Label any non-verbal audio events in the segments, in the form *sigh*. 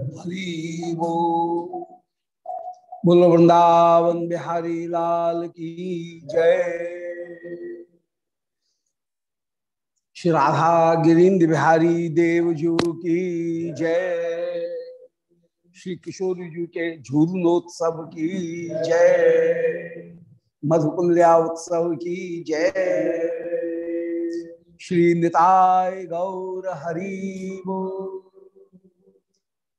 हरि बोलो, वृंदावन बिहारी लाल की जय। श्री राधा गिरीन्द्र बिहारी देवजू की जय। श्री किशोर जी के झूलनोत्सव की जय। मधुकुल्या उत्सव की जय। श्री निताय गौर हरि बोल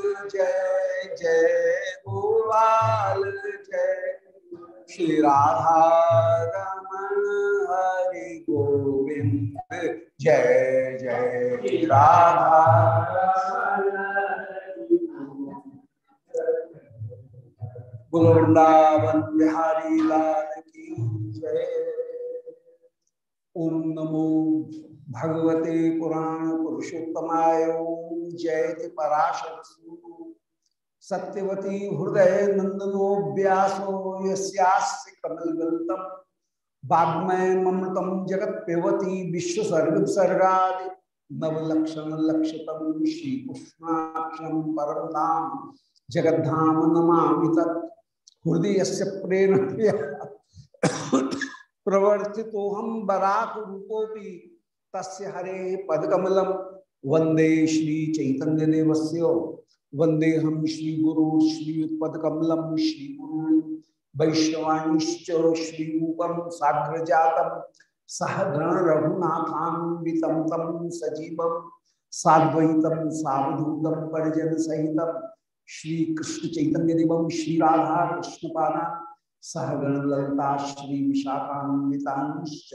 जय जय गोपाल, जय। श्री राधा रमण हरि गोविंद, जय जय। राधा वृंदावन बिहारी लाल की जय। ओम नमो भगवते पुराण पुरुषोत्तमाय, जयति पराशर सत्यवती हृदय नंदनो व्यासो यस्यास्य कमलगल्तम वाग्मय ममृतम सर्ग नवलक्षण लक्षतम श्री कृष्णाक्षम परम धाम जगद्धाम नमा तत्। हृदय से प्रेरणया प्रवर्तितो हम बराक रूपोपि तस्य हरे पदकमलम। वंदे श्री चैतन्य देवस्य वंदे हम श्री गुरु श्री पदकमलम, श्री गुरु श्री रूपम साग्र जातम सह गण रघुनाथान्वितम तम सजीवम साद्वैतम सावधूतम परिजन सहितम श्री कृष्ण चैतन्य देवम श्री राधा कृष्ण पादा सहगण ललिता श्री विशाखान्वितांश्च।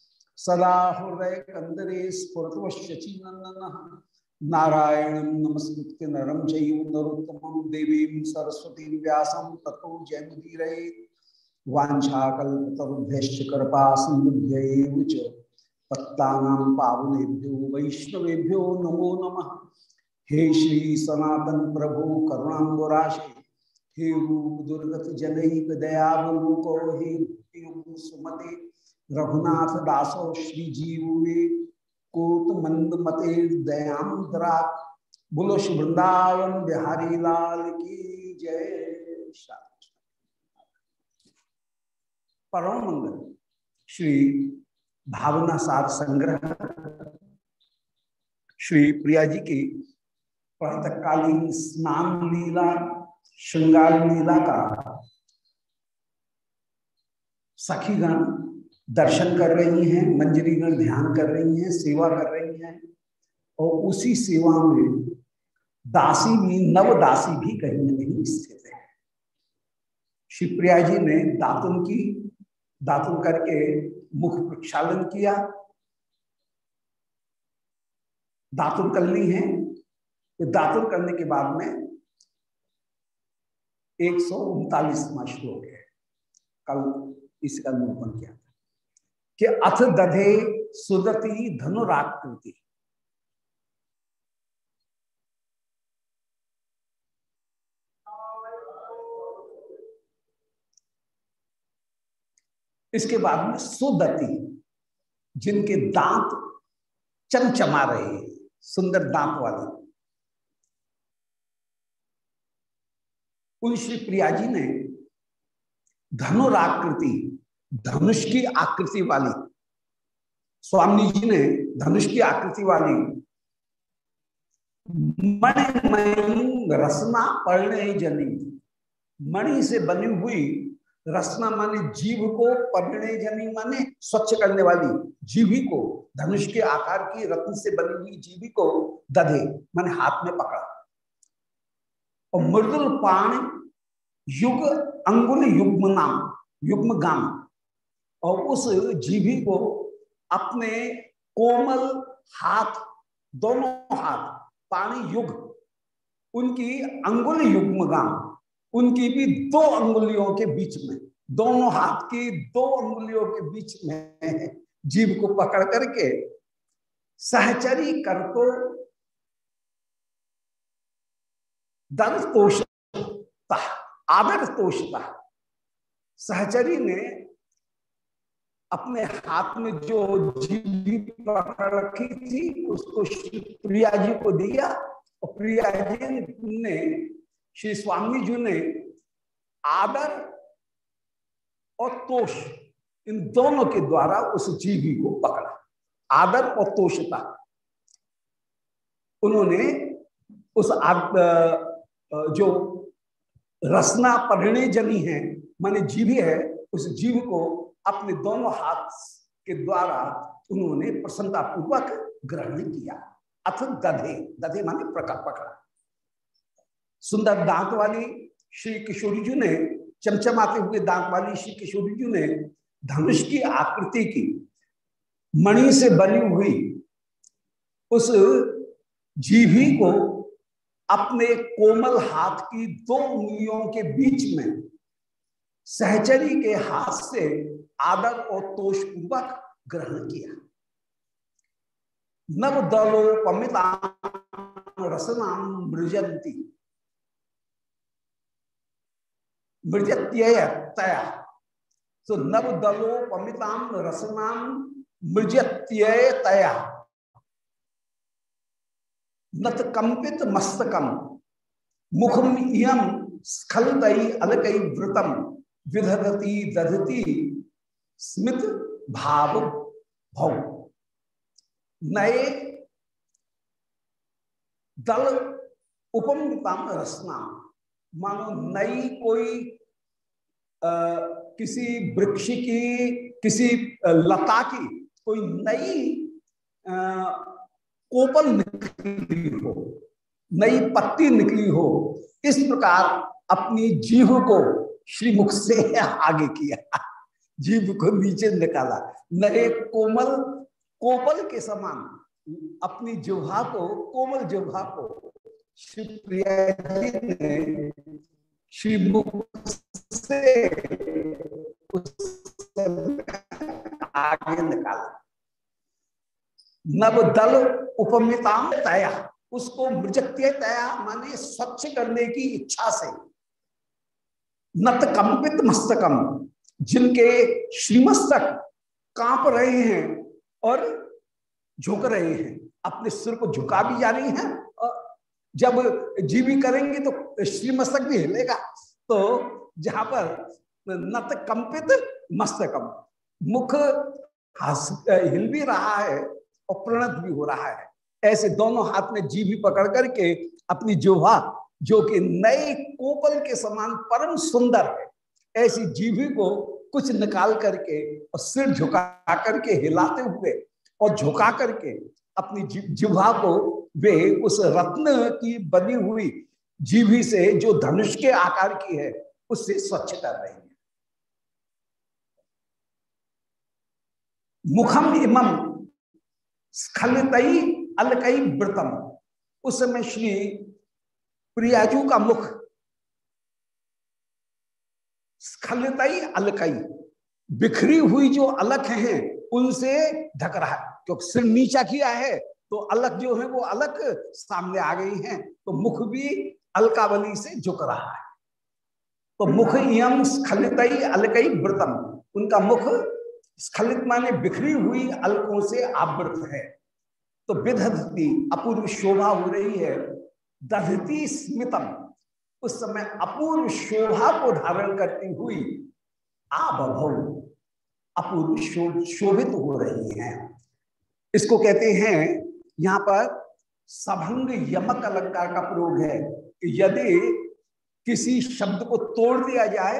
सदा हृदय कंदरे स्फुरतवशची नंदन नारायण नमस्कृत नरम चैव नरोत्तम देवीं सरस्वती व्यासं ततो जयमुदीर वाछाकल्पतरुभ्यश्च कृपा सिंधुभ्य च। पत्तानां पावनेभ्यो वैष्णवेभ्यो नमो नम। हे श्री सनातन प्रभु करुणांगुराशे हे रूप दुर्गत जनक दयावलोको हे सुमते। रघुनाथ दासो श्री जीवे कोत मंद मते दयांद्रा बोलो वृंदावन बिहारी लाल की जय। परम मंगल, श्री भावना सार संग्रह, श्री प्रिया जी की प्रातकालीन स्नान लीला, श्रृंगार लीला का सखीगण दर्शन कर रही हैं मंजरीगण ध्यान कर रही हैं, सेवा कर रही हैं, और उसी सेवा में दासी भी, नव दासी भी कहीं न कहीं स्थित है। शिवप्रिया जी ने दातुन की, दातुन करके मुख प्रक्षालन किया। दातुन करनी है तो दातुन करने के बाद में एक सौ उनतालीसवा श्लोक है। कल इसका निरूपण किया। कि अथ दधे सुदति धनुराकृति। इसके बाद में सुदति, जिनके दांत चमचमा रहे हैं, सुंदर दांत वाले। उन श्री प्रिया जी ने धनुराकृति धनुष की आकृति वाली। स्वामी जी ने धनुष की आकृति वाली। मणिमयी रसना पढ़ने जनी। मणि से बनी हुई रसना माने जीव को पढ़ने जनी माने स्वच्छ करने वाली जीवी को, धनुष के आकार की रत्न से बनी हुई जीवी को दधे, माने हाथ में पकड़ा। और मृदुल पाण युग, अंगुल युग्म नाम, युग्म गाम और उस जीवी को अपने कोमल हाथ, दोनों हाथ, पाणी युग, उनकी अंगुल युग्म गाम उनकी भी दो अंगुलियों के बीच में, दोनों हाथ की दो अंगुलियों के बीच में जीव को पकड़ करके सहचरी कर तो तोषता, आदर तोषता, सहचरी ने अपने हाथ में जो जीवी पकड़ रखी थी, उसको प्रिया जी को दिया और प्रिया जी ने, श्री स्वामी जी ने आदर और तोष इन दोनों के द्वारा उस जीवी को पकड़ा। आदर और तोषता। उन्होंने उस जो रसना परिणय जनी है, माने जीवी है, उस जीव को अपने दोनों हाथ के द्वारा उन्होंने प्रसन्नता पूर्वक ग्रहण किया। अथ दधे दधे माने प्रकट पकड़ा। सुंदर दांत वाली श्री किशोरी जी ने, चमचमाते हुए दांत वाली श्री किशोरी जी ने धनुष की आकृति की मणि से बनी हुई उस जीवी को अपने कोमल हाथ की दो उंगलियों के बीच में सहचरी के हाथ से आदर और तोष पूर्वक ग्रहण किया। नव दलोपमिता रसनाम मृजंती मृजत्यय तया। तो नव दलोपमिताम रसनाम मृजत्यय तया। नत कंपित मस्तकम मुखम इम स्खलदई अलकई व्रतम विधरती दधती स्मित भाव भव। नए दल उपमताम रसना मानो नई कोई आ, किसी वृक्ष की किसी लता की कोई नई कोपल निकली हो नई पत्ती निकली हो इस प्रकार अपनी जीव को श्रीमुख से आगे किया। जीव को नीचे निकाला। नए कोमल कोपल के समान अपनी जुहा को, कोमल जुहा को श्री प्रिया जी ने श्रीमुख से आगे निकाला। नव दल उपमिता तया, उसको मृजत्य तया, माने स्वच्छ करने की इच्छा से। नत कंपित मस्तकम जिनके श्रीमस्तक काँप रहे हैं और झुक रहे हैं, अपने सिर को झुका भी जा रही हैं और जब जीवी करेंगे तो श्रीमस्तक भी हिलेगा। तो जहाँ पर नत कंपित मस्तकम, मुख हिल भी रहा है और प्रणत भी हो रहा है। ऐसे दोनों हाथ में जीवी पकड़ करके अपनी जोहा जो कि नए कोपल के समान परम सुंदर है, ऐसी जीवी को कुछ निकाल करके और सिर झुका करके हिलाते हुए और झुका करके अपनी जिह्वा को वे उस रत्न की बनी हुई जीवी से, जो धनुष के आकार की है, उससे स्वच्छ कर रहे हैं। मुखम इमम स्खलितई अलकई व्रतम उस समय श्री प्रियाजू का मुख स्खलितई अलकई। बिखरी हुई जो अलग हैं, उनसे ढक रहा है। क्योंकि सिर नीचा किया है तो अलग जो है वो अलग सामने आ गई हैं तो मुख भी अलकावली से झुक रहा है। तो मुख यम स्खलितई अलकई व्रतम। उनका मुख स्खलित माने बिखरी हुई अलकों से आवृत है। तो विधती अपूर्व शोभा हो रही है। दधती स्मितम। उस समय अपूर्व शोभा को धारण करती हुई आबभव अपूर्व शो, शोभित हो रही हैं। इसको कहते हैं यहाँ पर सभंग यमक अलंकार का प्रयोग है यदि किसी शब्द को तोड़ दिया जाए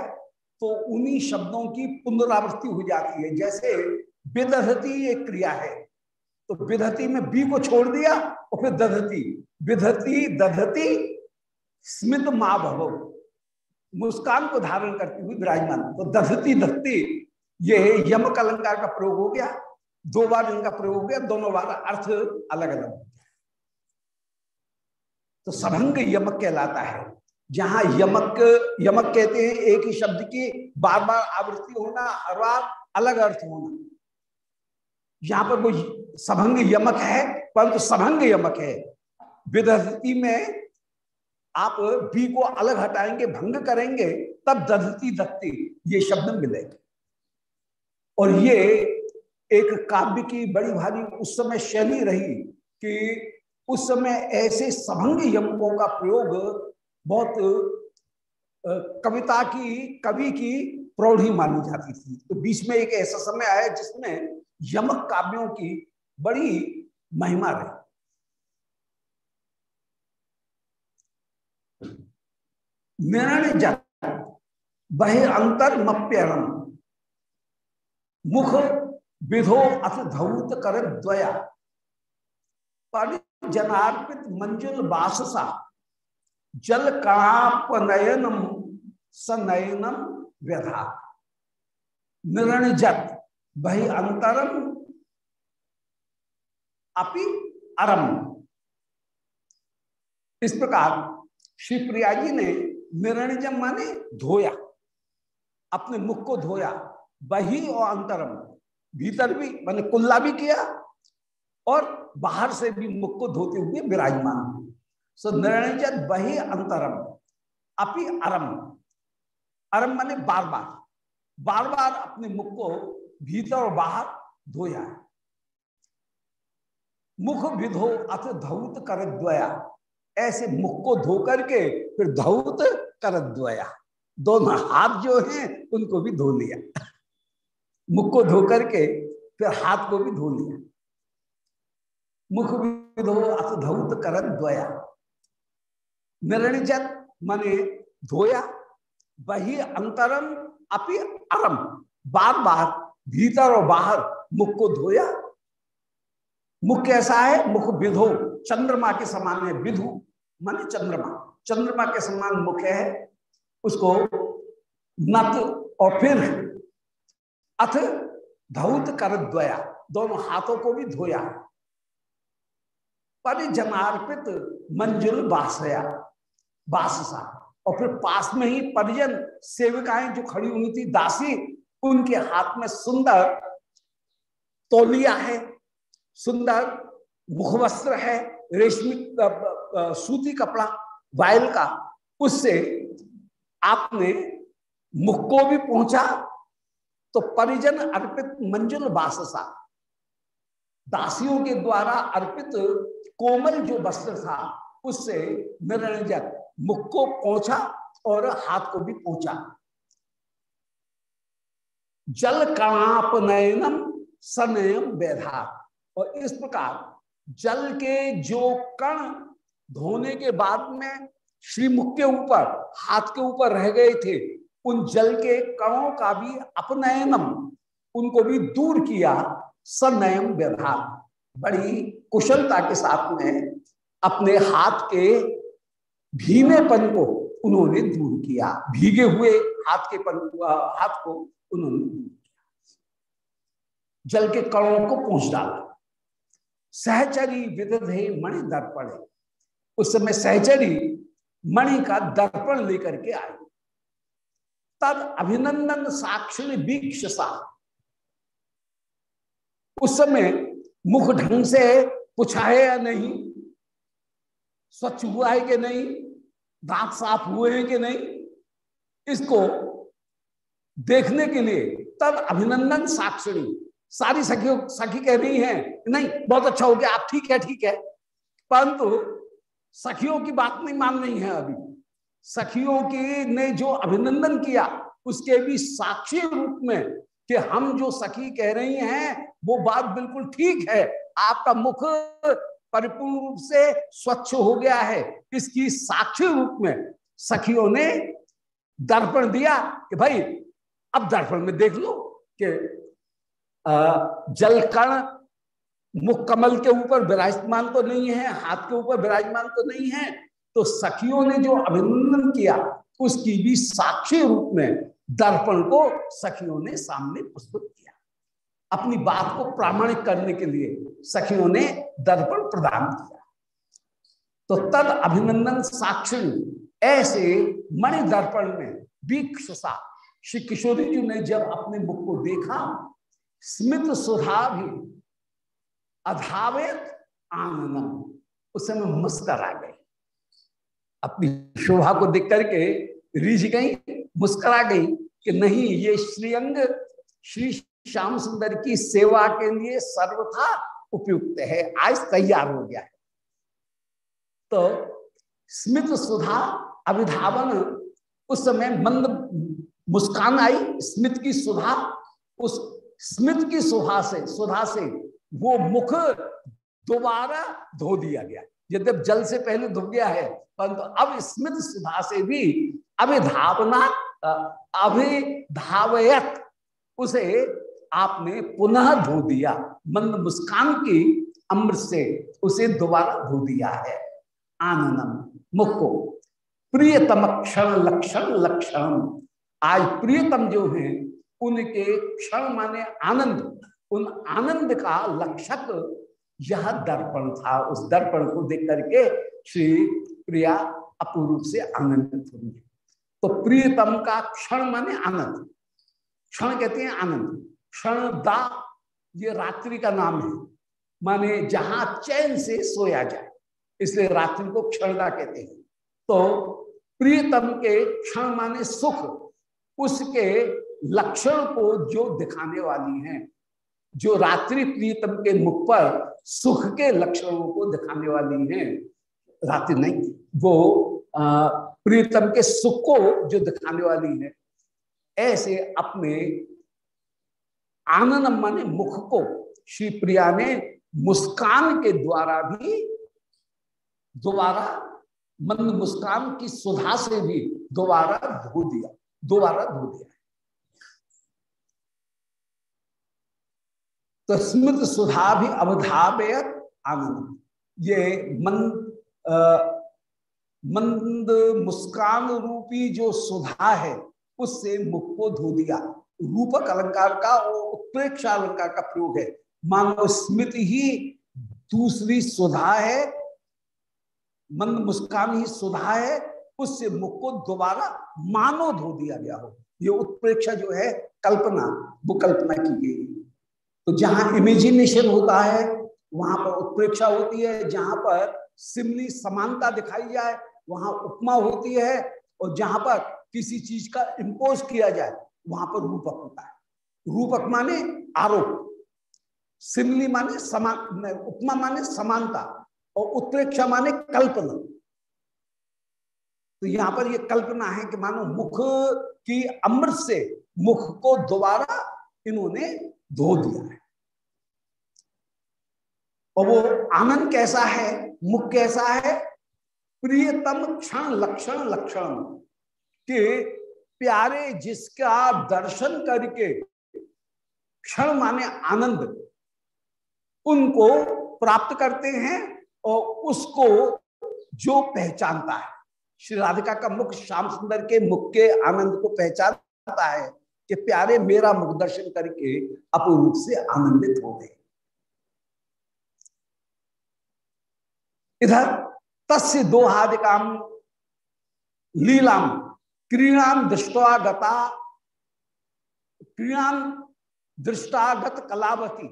तो उन्हीं शब्दों की पुनरावृत्ति हो जाती है। जैसे विदधती एक क्रिया है तो विधति में बी को छोड़ दिया और फिर दधती विधति दधती स्मित माँ भव। मुस्कान को धारण करती हुई विराजमान। तो दधती दत्ती ये यम अलंकार का प्रयोग हो गया। दो बार इनका प्रयोग हो गया, दोनों बार अर्थ अलग अलग तो सभंग यमक कहलाता है। जहाँ यमक यमक कहते हैं एक ही शब्द की बार बार आवृत्ति होना, हर बार अलग अर्थ होना। यहाँ पर वो सभंग यमक है, परंतु सभंग यमक है। विदधति में आप बी को अलग हटाएँगे, भंग करेंगे, तब दधती दत्ती ये शब्द मिलेंगे। और ये एक काव्य की बड़ी भारी उस समय शैली रही कि उस समय ऐसे सभंग यमकों का प्रयोग बहुत कविता की, कवि की प्रौढ़ी मानी जाती थी। तो बीच में एक ऐसा समय आया जिसमें यमक काव्यों की बड़ी महिमा रही। निर्णय जत। बहे अंतर मप्यरम मुख विधो अथ धौत कर द्वया। जनार्पित मंजुल बाससा। जल कापनयनम सनयनम व्यथा। निर्णजत बही अंतरम अपि अरम। इस प्रकार श्री प्रिया जी ने निरणजम माने, धोया। अपने मुख को धोया। बही और अंतरम। भीतर भी मैंने कुल्ला भी किया और बाहर से भी मुख को धोते हुए विराजमान सो निरणजन बही, अंतरम। अपि, अरम। अरम माने बार बार बार बार अपने मुख को भीतर और बाहर धोया। मुख विधो अथ धौत कर द्वया ऐसे मुख को धो करके फिर धौत कर द्वया दोनों हाथ जो हैं, उनको भी धो लिया। मुख को धो करके, फिर हाथ को भी धो लिया। मुख विधो अथ धौत कर द्वया निर्णिजत माने धोया वही अंतरम अपि अरम। बार बार भीतर और बाहर मुख को धोया। मुख कैसा है? मुख विधो। चंद्रमा के समान है, विधु, माने चंद्रमा। चंद्रमा के समान मुख है, उसको नत और फिर अथ धौत कर द्वया, दोनों हाथों को भी धोया। परिजनार्पित मंजुल बासया, बाससा। और फिर पास में ही परिजन सेविकाएँ जो खड़ी हुई थी, दासी, उनके हाथ में सुंदर तौलिया है, सुंदर मुखवस्त्र है, रेशमी सूती कपड़ा। वायल का, उससे आपने मुख को भी पहुँचा तो परिजन अर्पित मंजुल बाससा, दासियों के द्वारा अर्पित कोमल जो वस्त्र था, उससे निरंजन मुख को पहुँचा और हाथ को भी पहुँचा जल कणाप नयनम सनयम वेधा और इस प्रकार जल के जो कण धोने के बाद में श्रीमुख के ऊपर, हाथ के ऊपर रह गए थे। उन जल के कणों का भी अपनयनम, उनको भी दूर किया सनयम व्यधा बड़ी कुशलता के साथ में अपने हाथ के भीमेपन को उन्होंने दूर किया। भीगे हुए हाथ के पन, हाथ को उन्होंने दूर किया। जल के कणों को पहुँच डाला। सहचरी विदधे मणि दर्पण उस समय सहचरी मणि का दर्पण लेकर के आए। तब अभिनंदन साक्षी वीक्ष उस समय मुख ढंग से पूछा है या नहीं? स्वच्छ हुआ है कि नहीं? दांत साफ़ हुए हैं कि नहीं? इसको देखने के लिए तब अभिनंदन साक्षी सारी सखियों, सखी कह रही हैं, नहीं, बहुत अच्छा हो गया, आप ठीक है ठीक है। परंतु सखियों की बात नहीं मान रही है अभी। सखियों की ने जो अभिनंदन किया, उसके भी साक्षी रूप में कि हम जो सखी कह रही हैं, वो बात बिल्कुल ठीक है। आपका मुख परिपूर्ण रूप से स्वच्छ हो गया है। इसकी साक्षी रूप में सखियों ने दर्पण दिया कि भाई, अब दर्पण में देख लो कि जल कण मुख कमल के ऊपर विराजमान तो नहीं है, हाथ के ऊपर विराजमान तो नहीं है तो सखियों ने जो अभिनंदन किया, उसकी भी साक्षी रूप में दर्पण को सखियों ने सामने प्रस्तुत किया। अपनी बात को प्रामाणिक करने के लिए सखियों ने दर्पण प्रदान किया। तो तद अभिनंदन साक्षी ऐसे मणि दर्पण में वीक्षसा श्री किशोरी जी ने जब अपने मुख को देखा, स्मित सुधा भी अधावित आनंद। उस समय मुस्कर आ गई। अपनी शोभा को देख करके रिझ गई मुस्करा गई कि नहीं, ये श्रीअंग श्री श्याम सुंदर की सेवा के लिए सर्वथा उपयुक्त है। आज तैयार हो गया है। तो स्मित सुधा अभिधावन, उस समय मंद मुस्कान आई स्मित की सुधा। उस स्मित की सुधा से सुधा से वो मुख दोबारा धो दिया गया। यद्यप जल से पहले धो गया है, परंतु अब स्मित सुधा से भी अभिधावना अभिधावयत, उसे आपने पुनः धो दिया। मंद मुस्कान की अमृत से उसे दोबारा धो दिया है। आनंदम, मुख को। प्रियतम क्षण लक्षण लक्षण आज प्रियतम जो है, उनके क्षण माने आनंद। उन आनंद का लक्षक यह दर्पण था। उस दर्पण को देख करके श्री प्रिया अपूर्व से आनंदित हुई। तो प्रियतम का क्षण माने आनंद। क्षण कहते हैं आनंद। क्षण दा, ये रात्रि का नाम है। माने जहाँ चैन से सोया जाए, इसलिए रात्रि को क्षणदा कहते हैं। तो प्रियतम के क्षण माने सुख, उसके लक्षण को जो दिखाने वाली हैं। जो रात्रि प्रियतम के मुख पर सुख के लक्षणों को दिखाने वाली हैं, रात्रि नहीं, वो प्रियतम के सुख को जो दिखाने वाली है, ऐसे अपने आनंद माने मुख को, श्री प्रिया ने मुस्कान के द्वारा भी दोबारा मंद मुस्कान की सुधा से भी दोबारा धो दिया, दोबारा धो दिया। तो सुधा भी अवधापयत आनंद ये मंद मंद मुस्कान रूपी जो सुधा है, उससे मुख को धो दिया। रूपक अलंकार का और उत्प्रेक्षा अलंकार का प्रयोग है। मानो स्मृति ही दूसरी सुधा है, मंद मुस्कान ही सुधा है, उससे मुख को दोबारा मानो धो दिया गया हो। ये उत्प्रेक्षा जो है, कल्पना, वो कल्पना की गई। तो जहाँ इमेजिनेशन होता है, वहाँ पर उत्प्रेक्षा होती है, जहाँ पर सिमली समानता दिखाई जाए, वहाँ उपमा होती है, और जहाँ पर किसी चीज़ का इम्पोज किया जाए, वहाँ पर रूपक होता है। रूपक माने आरोप, सिमली माने समान उपमा माने समानता, और उत्प्रेक्षा माने कल्पना। तो यहाँ पर ये कल्पना है कि मानो मुख की अमृत से मुख को दोबारा इन्होंने धो दिया है। और वो आनंद कैसा है? मुख कैसा है? प्रियतम क्षण लक्षण लक्षण के प्यारे जिसका दर्शन करके क्षण माने आनंद उनको प्राप्त करते हैं और उसको जो पहचानता है। श्री राधिका का मुख श्याम सुंदर के मुख के आनंद को पहचानता है। कि प्यारे मेरा मुख दर्शन करके अपूर्व से आनंदित हो गए। इधर तस्य दोहादिकाम लीलाम क्रीणाम दृष्टवा गता क्रीणाम दृष्टागत कलावती,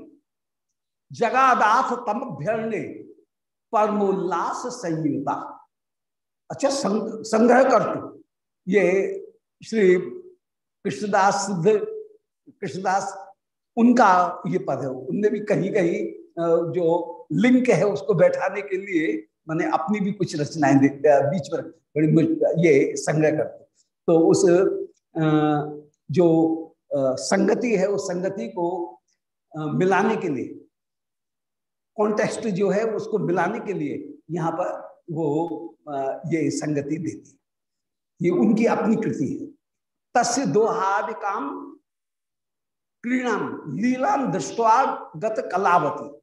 जगादाथ तम भ्यरणे परमोल्लास संयुता। अच्छा संग्रह कर ये श्री कृष्णदास सिद्ध, कृष्णदास उनका ये पद है। उनने भी कहीं कहीं जो लिंक है उसको बैठाने के लिए मैंने अपनी भी कुछ रचनाएँ बीच में बड़ी ये संग्रह करते तो उस जो संगति है, उस संगति को मिलाने के लिए कॉन्टेक्स्ट जो है उसको मिलाने के लिए यहाँ पर वो ये संगति देती है। ये उनकी अपनी कृति है। तस्य दोहादि काम क्रीणाम लीलाम दृष्टवा गत कलावती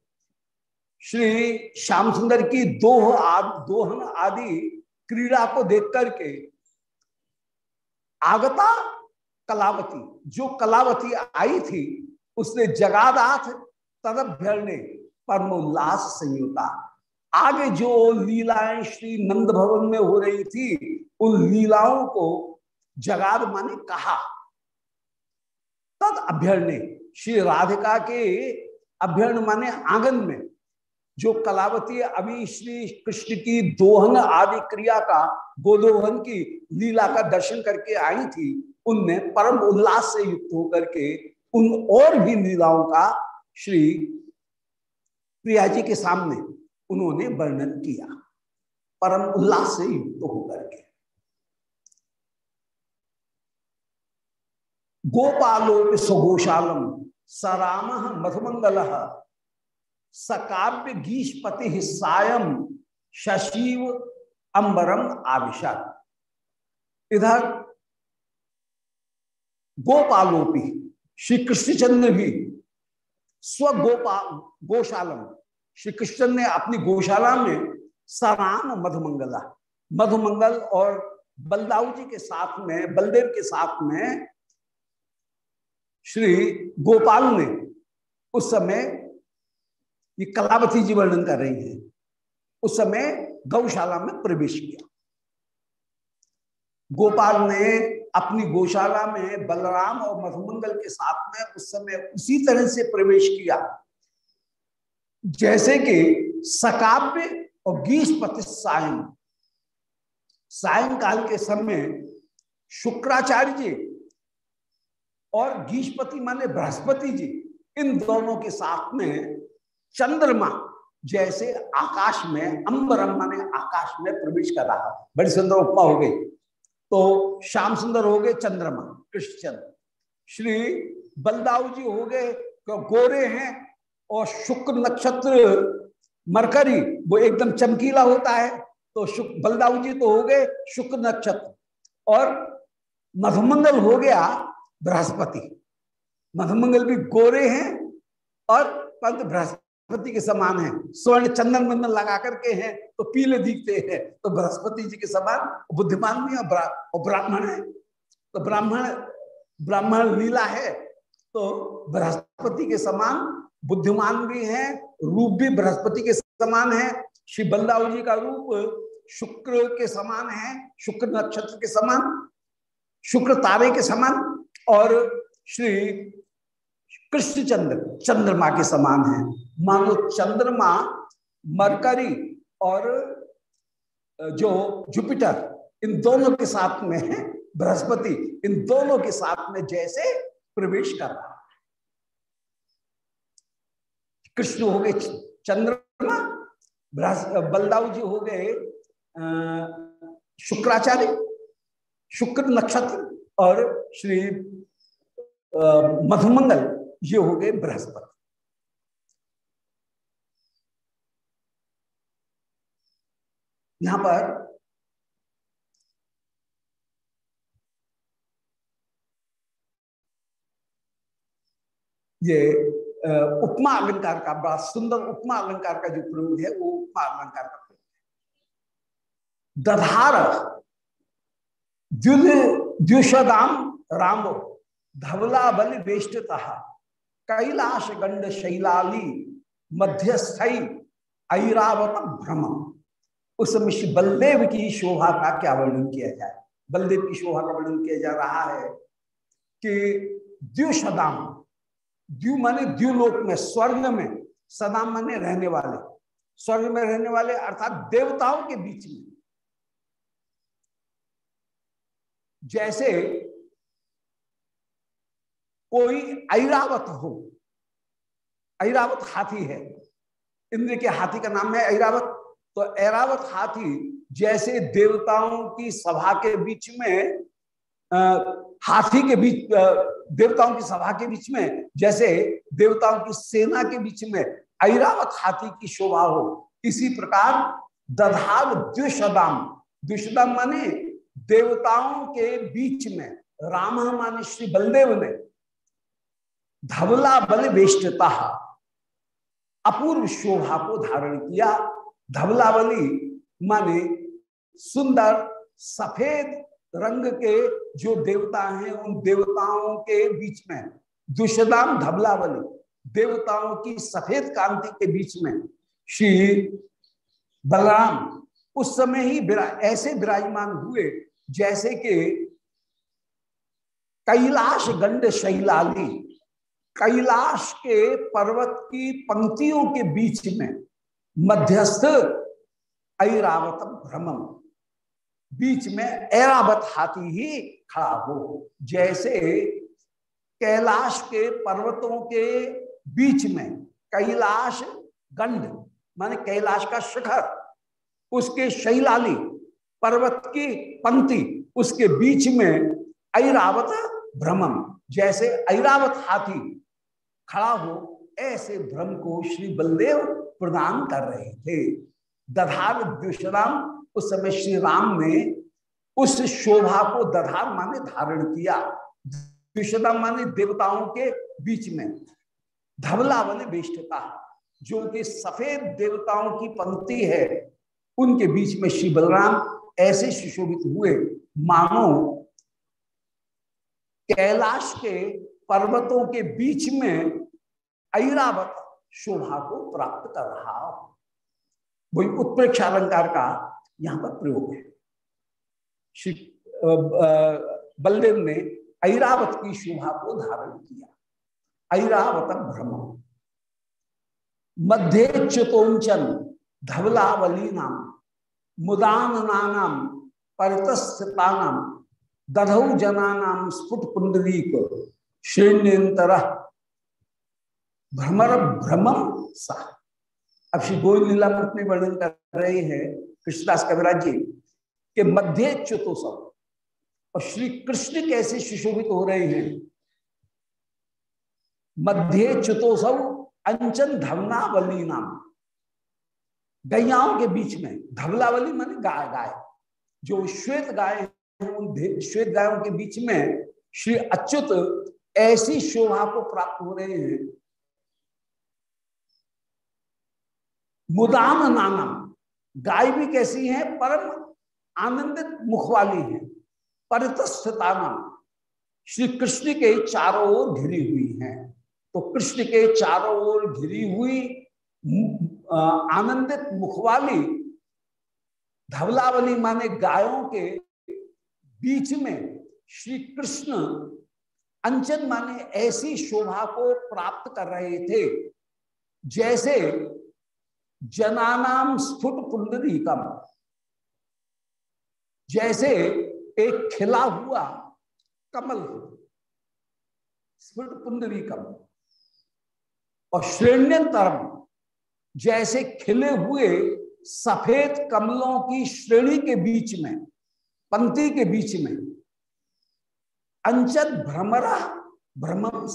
श्री श्याम सुंदर की दोह आद, दोहन आदि क्रीड़ा को देख करके आगता कलावती, जो कलावती आई थी, उसने जगादाथ तदभ्यरणे परमोल्लास संयुता। आगे जो लीलाएँ श्री नंद भवन में हो रही थी, उन लीलाओं को जगाद माने कहा। तद अभ्यरणे, श्री राधिका के अभ्यर्ण माने आँगन में, जो कलावती अभी श्री कृष्ण की दोहन आदि क्रिया का गोदोहन की लीला का दर्शन करके आई थी उनने परम उल्लास से युक्त होकर के उन और भी लीलाओं का श्री प्रिया जी के सामने उन्होंने वर्णन किया। परम उल्लास से युक्त होकर के गोपालोप सुगोशालम, सराम मधुमंगल, सकाव्य गीशपति सायम शशीव अंबरम आविशा इधर गोपालोपी श्री कृष्णचंद्र भी स्व गोपा गोशालम। श्री कृष्ण ने अपनी गौशाला में सराम मधुमंगला, मधुमंगल और बलदाऊ जी के साथ में, बलदेव के साथ में श्री गोपाल ने उस समय ये कलावती जी वर्णन कर रही हैं। उस समय गौशाला में प्रवेश किया। गोपाल ने अपनी गौशाला में बलराम और मधुमंगल के साथ में उस समय उसी तरह से प्रवेश किया, जैसे कि सकाव्य और गीष्पति सायं। सायंकाल के समय शुक्राचार्य जी और गीष्पति माने बृहस्पति जी, इन दोनों के साथ में चंद्रमा जैसे आकाश में, अंबरम माने आकाश में प्रवेश कर रहा बड़ी सुंदर उपमा हो गई। तो श्याम सुंदर हो गए चंद्रमा, कृष्णचंद्र। श्री बलदाऊ जी हो गए गोरे हैं और शुक्र नक्षत्र मरकरी, वो एकदम चमकीला होता है। तो शुक्र बलदाऊ जी तो हो गए शुक्र नक्षत्र। और मधुमंगल हो गया बृहस्पति। मधुमंगल भी गोरे हैं और पंत बृहस्पति के समान है। स्वर्ण चंदन बंदन लगा करके हैं तो पीले दिखते हैं। तो बृहस्पति जी के समान बुद्धिमान भी और ब्राह्मण है। तो ब्राह्मण ब्राह्मण लीला है तो बृहस्पति के समान बुद्धिमान भी है, रूप भी बृहस्पति के समान है। श्री बल्लाव जी का रूप शुक्र के समान है, शुक्र नक्षत्र के समान, शुक्र तारे के समान और श्री कृष्णचंद्र, चंद्रमा के समान है। मानो चंद्रमा, मरकरी और जो जुपिटर, इन दोनों के साथ में है, बृहस्पति, इन दोनों के साथ में जैसे प्रवेश कर रहा है। कृष्ण हो गए चंद्रमा बलदाऊ जी हो गए शुक्राचार्य, शुक्र नक्षत्र और श्री मधुमंगल, ये हो गए बृहस्पति। यहाँ पर ये उपमा अलंकार का, बड़ा सुंदर उपमा अलंकार का जो प्रयोग है, वो उपमा अलंकार का प्रयोग है। दधार द्युषदाम रामो। धवला बल वेष्टता। कैलाश गंड शैलाली मध्यस्थई ऐरावत भ्रम उस समय बलदेव की शोभा का क्या वर्णन किया जाए? बलदेव की शोभा का वर्णन किया जा रहा है कि द्युषदाम, द्यु माने द्युलोक में, स्वर्ग में सदाम माने रहने वाले। स्वर्ग में रहने वाले अर्थात देवताओं के बीच में। जैसे कोई ऐरावत हो ऐरावत हाथी है इंद्र के हाथी का नाम है ऐरावत तो ऐरावत हाथी जैसे देवताओं की सभा के बीच में आ, हाथी के बीच देवताओं की सभा के बीच में जैसे देवताओं की सेना के बीच में ऐरावत हाथी की शोभा हो इसी प्रकार दधाव द्विशदाम द्विशदाम माने देवताओं के बीच में राम माने श्री बलदेव ने धवला बल वेष्टता अपूर्व शोभा को धारण किया। धवलावली माने सुंदर सफ़ेद रंग के जो देवता हैं, उन देवताओं के बीच में दुष्दाम धबलावली देवताओं की सफ़ेद कांति के बीच में, श्री बलराम उस समय ही ऐसे विराजमान हुए जैसे कि कैलाश गंड शैलाली, कैलाश के पर्वत की पंक्तियों के बीच में मध्यस्थ ऐरावतम भ्रमम, बीच में ऐरावत हाथी ही खड़ा हो। जैसे कैलाश के पर्वतों के बीच में कैलाश गंड, माने कैलाश का शिखर, उसके शैलाली पर्वत की पंक्ति, उसके बीच में ऐरावत भ्रमम। जैसे ऐरावत हाथी खड़ा हो, ऐसे भ्रम को श्री बलदेव प्रदान कर रहे थे। दधार द्विशराम उस समय श्री राम ने उस शोभा को दधार माने धारण किया। द्विशराम माने देवताओं के बीच में। धवला वाले बेष्टता जो कि सफ़ेद देवताओं की पंक्ति है, उनके बीच में श्री बलराम ऐसे सुशोभित हुए, मानो, कैलाश के पर्वतों के बीच में ऐरावत शोभा को प्राप्त कर रहा वही उत्प्रेक्ष अलंकार का यहाँ पर प्रयोग है। बलदेव ने ऐरावत की शोभा को धारण किया। ऐरावत भ्रम मध्य चुतोचन धवलावली नाम मुदान नाम परितस्थिता दधौ जना स्फुट पुंडरीक श्रेण्यंतर भ्रमर भ्रमम सा अब श्री गोविंद लीलामृत में वर्णन कर रहे हैं कृष्णदास कविराज जी के मध्य चतुसव और श्री कृष्ण कैसे सुशोभित हो रहे हैं? मध्य चतुसव अंचन धवनावली नाम गैयाओं के बीच में, धवलावली माने गाय गाय। जो श्वेत गाय उन श्वेत गायों के बीच में श्री अच्युत ऐसी शोभा को प्राप्त हो रहे हैं। मुदान नानम, गाय भी कैसी है, परम आनंदित मुख वाली है। परितस्थतानम श्री कृष्ण के चारों ओर घिरी हुई है। तो कृष्ण के चारों ओर घिरी हुई आनंदित मुखवाली धवलावली माने गायों के बीच में श्री कृष्ण अंचन माने ऐसी शोभा को प्राप्त कर रहे थे, जैसे जनानाम स्फुट पुंडरी कम जैसे एक खिला हुआ कमल स्फुट पुंडरी कम और श्रेण्यंतरम जैसे खिले हुए सफ़ेद कमलों की श्रेणी के बीच में, पंक्ति के बीच में। अंचन भ्रमरा, भ्रमम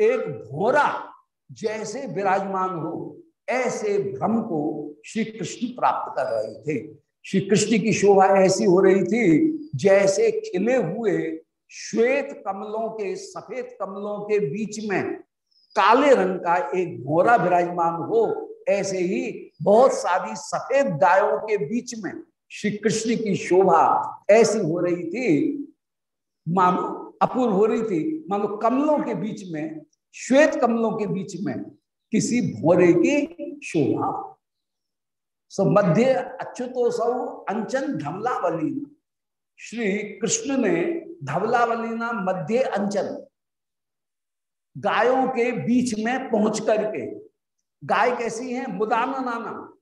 एक भोरा जैसे विराजमान हो, ऐसे भ्रम को श्री कृष्ण प्राप्त कर रहे थे। श्री कृष्ण की शोभा ऐसी हो रही थी, जैसे खिले हुए श्वेत कमलों के, सफ़ेद कमलों के बीच में काले रंग का एक घोरा विराजमान हो, ऐसे ही बहुत सारी सफ़ेद गायों के बीच में श्री कृष्ण की शोभा ऐसी हो रही थी। मानो अपूर्व हो रही थी। मानो कमलों के बीच में, श्वेत कमलों के बीच में किसी भोरे की शोभा सो मध्य अच्युतोत्सव अंचन धमलावली श्री कृष्ण ने धवलावली ना मध्य अंचल गायों के बीच में पहुँच करके। गाय कैसी है? मुदाना नाना।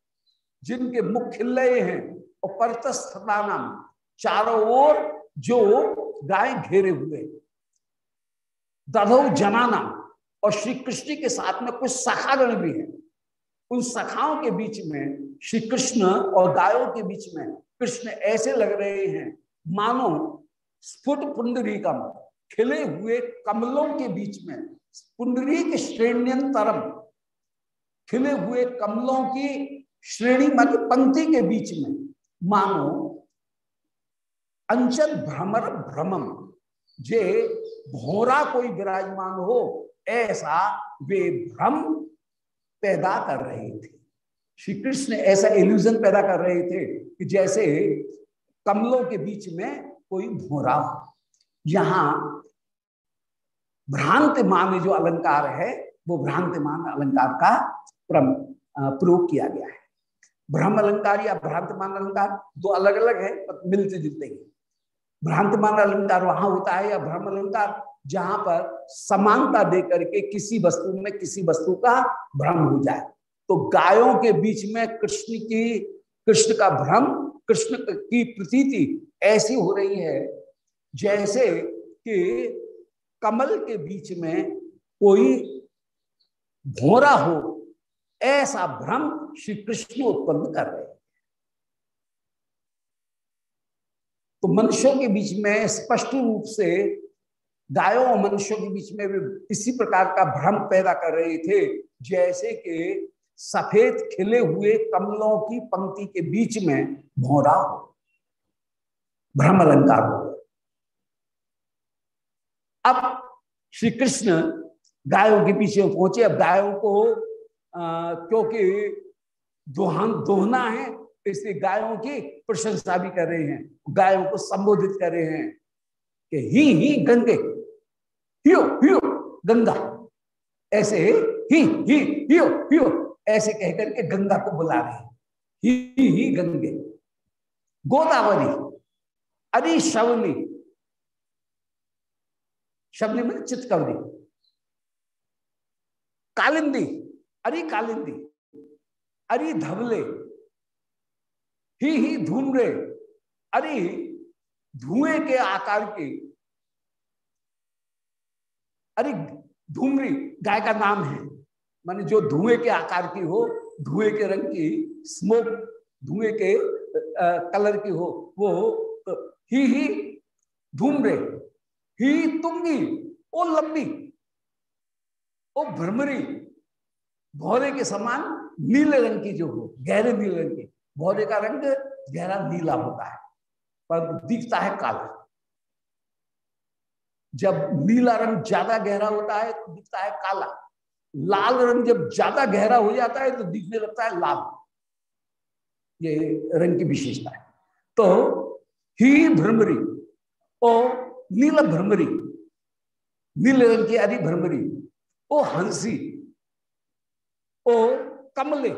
जिनके मुख खिल रहे हैं और परतस्थता नाम चारों ओर जो गाय घेरे हुए। दधो जनाना और श्री कृष्ण के साथ में कुछ सखागण भी है। उन सखाओं के बीच में श्री कृष्ण और गायों के बीच में कृष्ण ऐसे लग रहे हैं। मानो स्फुट पुंडरी कम खिले हुए कमलों के बीच में पुंडरी के श्रेण्यंतरम खिले हुए कमलों की श्रेणी मान पंक्ति के बीच में मानो अंचल भ्रमर भ्रमम, जे भोरा कोई विराजमान हो, ऐसा वे भ्रम पैदा कर रहे थे। श्री कृष्ण ऐसा एल्यूजन पैदा कर रहे थे कि जैसे कमलों के बीच में कोई भोरा हो। यहाँ भ्रांत मान जो अलंकार है, वो भ्रांत मान अलंकार का प्रयोग किया गया है। ब्रह्म अलंकार या भ्रांतमान अलंकार दो अलग अलग है मिलते जुलते ही। भ्रांतमान अलंकार वहाँ होता है या भ्रम अलंकार, जहाँ पर समानता देकर के किसी वस्तु में किसी वस्तु का भ्रम हो जाए। तो गायों के बीच में कृष्ण की, कृष्ण का भ्रम, कृष्ण की प्रतीति ऐसी हो रही है, जैसे कि कमल के बीच में कोई भोरा हो, ऐसा भ्रम श्री कृष्ण उत्पन्न कर रहे तो मनुष्यों के बीच में स्पष्ट रूप से गायों और मनुष्यों के बीच में भी इसी प्रकार का भ्रम पैदा कर रहे थे, जैसे कि सफ़ेद खिले हुए कमलों की पंक्ति के बीच में भोरा हो, भ्रम अलंकार हो अब श्री कृष्ण गायों के पीछे पहुँचे। अब गायों को आ, क्योंकि दोहन दोहना है इसलिए गायों की प्रशंसा भी कर रहे हैं गायों को संबोधित कर रहे हैं कि ही ही गंगे हियो हियो गंगा। ऐसे ही ही हियो हियो ऐसे कहकर के गंगा को बुला रहे हैं। ही ही गंगे। गोदावरी अरे शवली शबली में चितकवरी कालिंदी अरे कालिंदी अरे धवले ही ही धूमरे अरे धुएँ के आकार के अरे धूमरी गाय का नाम है। माने जो धुएँ के आकार की हो धुएँ के रंग की स्मोक धुएँ के आ, कलर की हो वो ही ही धूमरे। ही तुंगी, ओ लंबी, ओ भ्रमरी, भौरे के समान नीले रंग की जो हो, गहरे नीले रंग की। भौरे का रंग गहरा नीला होता है पर दिखता है काला। जब नीला रंग ज़्यादा गहरा होता है तो दिखता है काला। लाल रंग जब ज़्यादा गहरा हो जाता है तो दिखने लगता है लाल। ये रंग की विशेषता है। तो ही भ्रमरी, ओ नील भ्रमरी, नील रंग की आदि भ्रमरी, ओ हँसी, ओ कमले,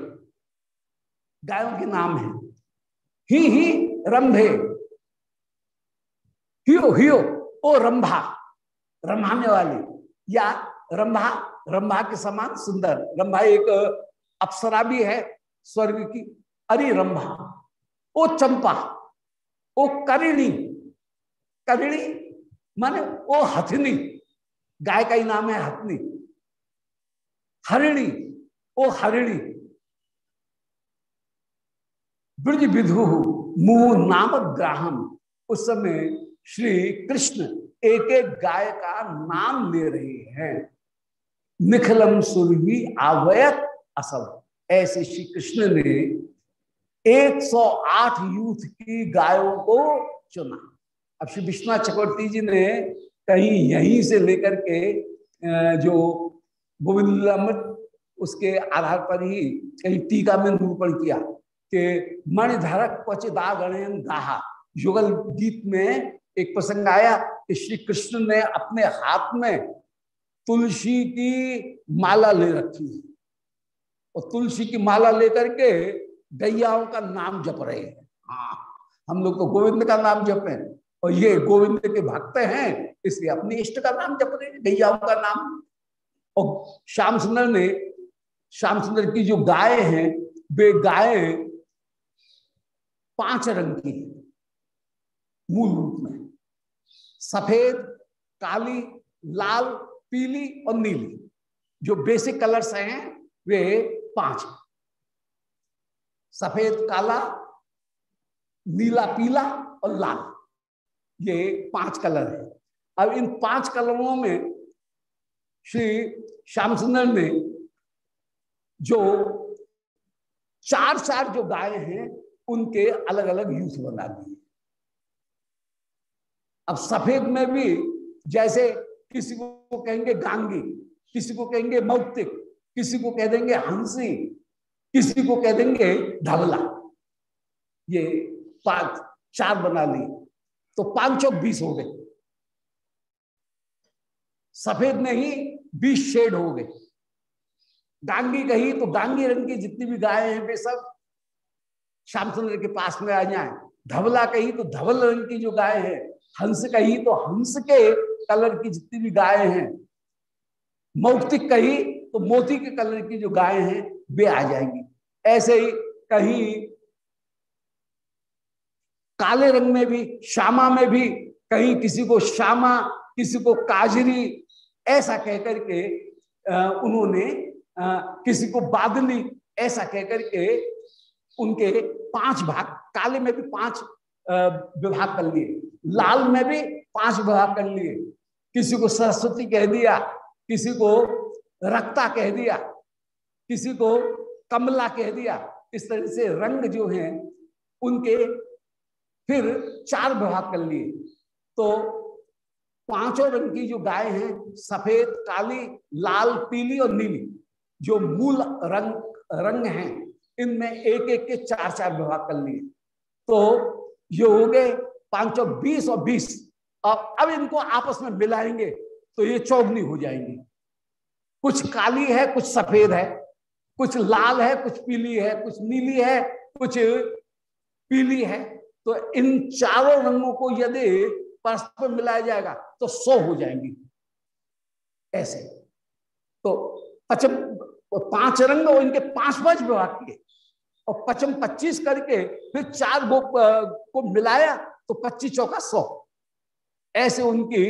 गायों के नाम है। ही ही रंभे, हियो हियो, ओ रंभा, रंभाने वाली, या रंभा रंभा के समान सुंदर। रंभा एक अप्सरा भी है स्वर्ग की। अरे रंभा, ओ चंपा, ओ करिणी करिणी माने ओ हथनी, गाय का ही नाम है हथनी। हरिणी, ओ हरिणी। ब्रज विधु मुँह नामक ग्राहम। उस समय श्री कृष्ण एक एक गाय का नाम ले रहे हैं। निखलम सुरभि आवयत असल ऐसे श्री कृष्ण ने 108 यूथ की गायों को चुना। अब श्री विश्वनाथ चक्रवर्ती जी ने कहीं यहीं से लेकर के जो गोविंद उसके आधार पर ही कहीं टीका में निरूपण किया कि मणिधरक क्वचिदा गणयन गाहा युगल गीत में एक प्रसंग आया कि श्री कृष्ण ने अपने हाथ में तुलसी की माला ले रखी है। और तुलसी की माला लेकर के गैयाओं का नाम जप रहे हैं। हाँ हम लोग तो गोविंद का नाम जप जपे। और ये गोविंद के भक्त हैं, इसलिए अपने इष्ट का नाम जप रहे गैयाओं का नाम। और श्याम सुंदर ने, श्याम सुंदर की जो गाय हैं, वे गाय पाँच रंग की मूल रूप में। सफ़ेद, काली, लाल, पीली और नीली। जो बेसिक कलर्स हैं, वे पाँच सफ़ेद, काला, नीला, पीला और लाल। ये पाँच कलर है। अब इन पाँच कलरों में श्री श्याम सुंदर ने जो चार चार जो गाय हैं, उनके अलग अलग यूथ बना दिए। अब सफ़ेद में भी जैसे किसी को कहेंगे गांगी किसी को कहेंगे मौक्तिक किसी को कह देंगे हँसी, किसी को कह देंगे धवला। ये पाँच, चार बना ली तो पाँच बीस हो गए। सफ़ेद नहीं, बीस शेड हो गए। गांगी कही तो गांगी रंग की जितनी भी गाय हैं, वे सब श्यामचंद्र के पास में आ जाए। धवला कही तो धवल रंग की जो गाय है, हंस कही तो हंस के कलर की जितनी भी गाय हैं। मौक्तिक कही तो मोती के कलर की जो गाय हैं, वे आ जाएँगी। ऐसे ही कहीं काले रंग में भी, श्यामा में भी, कहीं किसी को श्यामा, किसी को काजरी, ऐसा कहकर के उन्होंने किसी को बादली, ऐसा कहकर के उनके पाँच भाग, काले में भी पाँच विभाग कर लिए, लाल में भी पाँच विभाग कर लिए, किसी को सरस्वती कह दिया, किसी को रक्ता कह दिया, किसी को कमला कह दिया, इस तरह से रंग जो हैं, उनके फिर चार विभाग कर लिए। तो पाँचों रंग की जो गाय हैं, सफ़ेद, काली, लाल, पीली और नीली, जो मूल रंग रंग हैं, इनमें एक एक के चार चार विभाग कर लिए। तो ये हो गए पाँच बीस और बीस। अब अब इनको आपस में मिलाएँगे तो ये चौगनी हो जाएँगी। कुछ काली है, कुछ सफ़ेद है, कुछ लाल है, कुछ पीली है, कुछ नीली है, कुछ पीली है। तो इन चारों रंगों को यदि परस्पर मिलाया जाएगा तो सौ हो जाएँगी। ऐसे। तो पचम पाँच रंग और इनके पाँच पाँच विभाग किए। और पचम पच्चीस करके फिर चार गो को मिलाया तो पच्चीस चौका सौ। ऐसे उनकी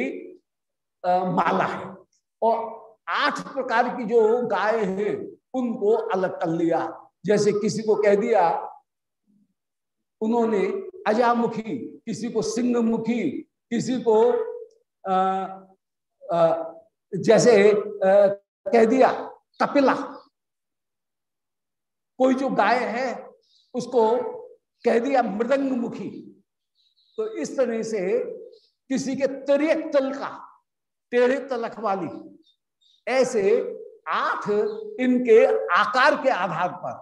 आ, माला है। और आठ प्रकार की जो गाय है उनको अलग कर लिया। जैसे किसी को कह दिया उन्होंने अजामुखी किसी को सिंह मुखी किसी को आ, आ, जैसे आ, कह दिया कपिला कोई जो गाय है उसको कह दिया मृदंग मुखी तो इस तरह से किसी के तिरक तल का टेढ़े तलक वाली ऐसे आठ इनके आकार के आधार पर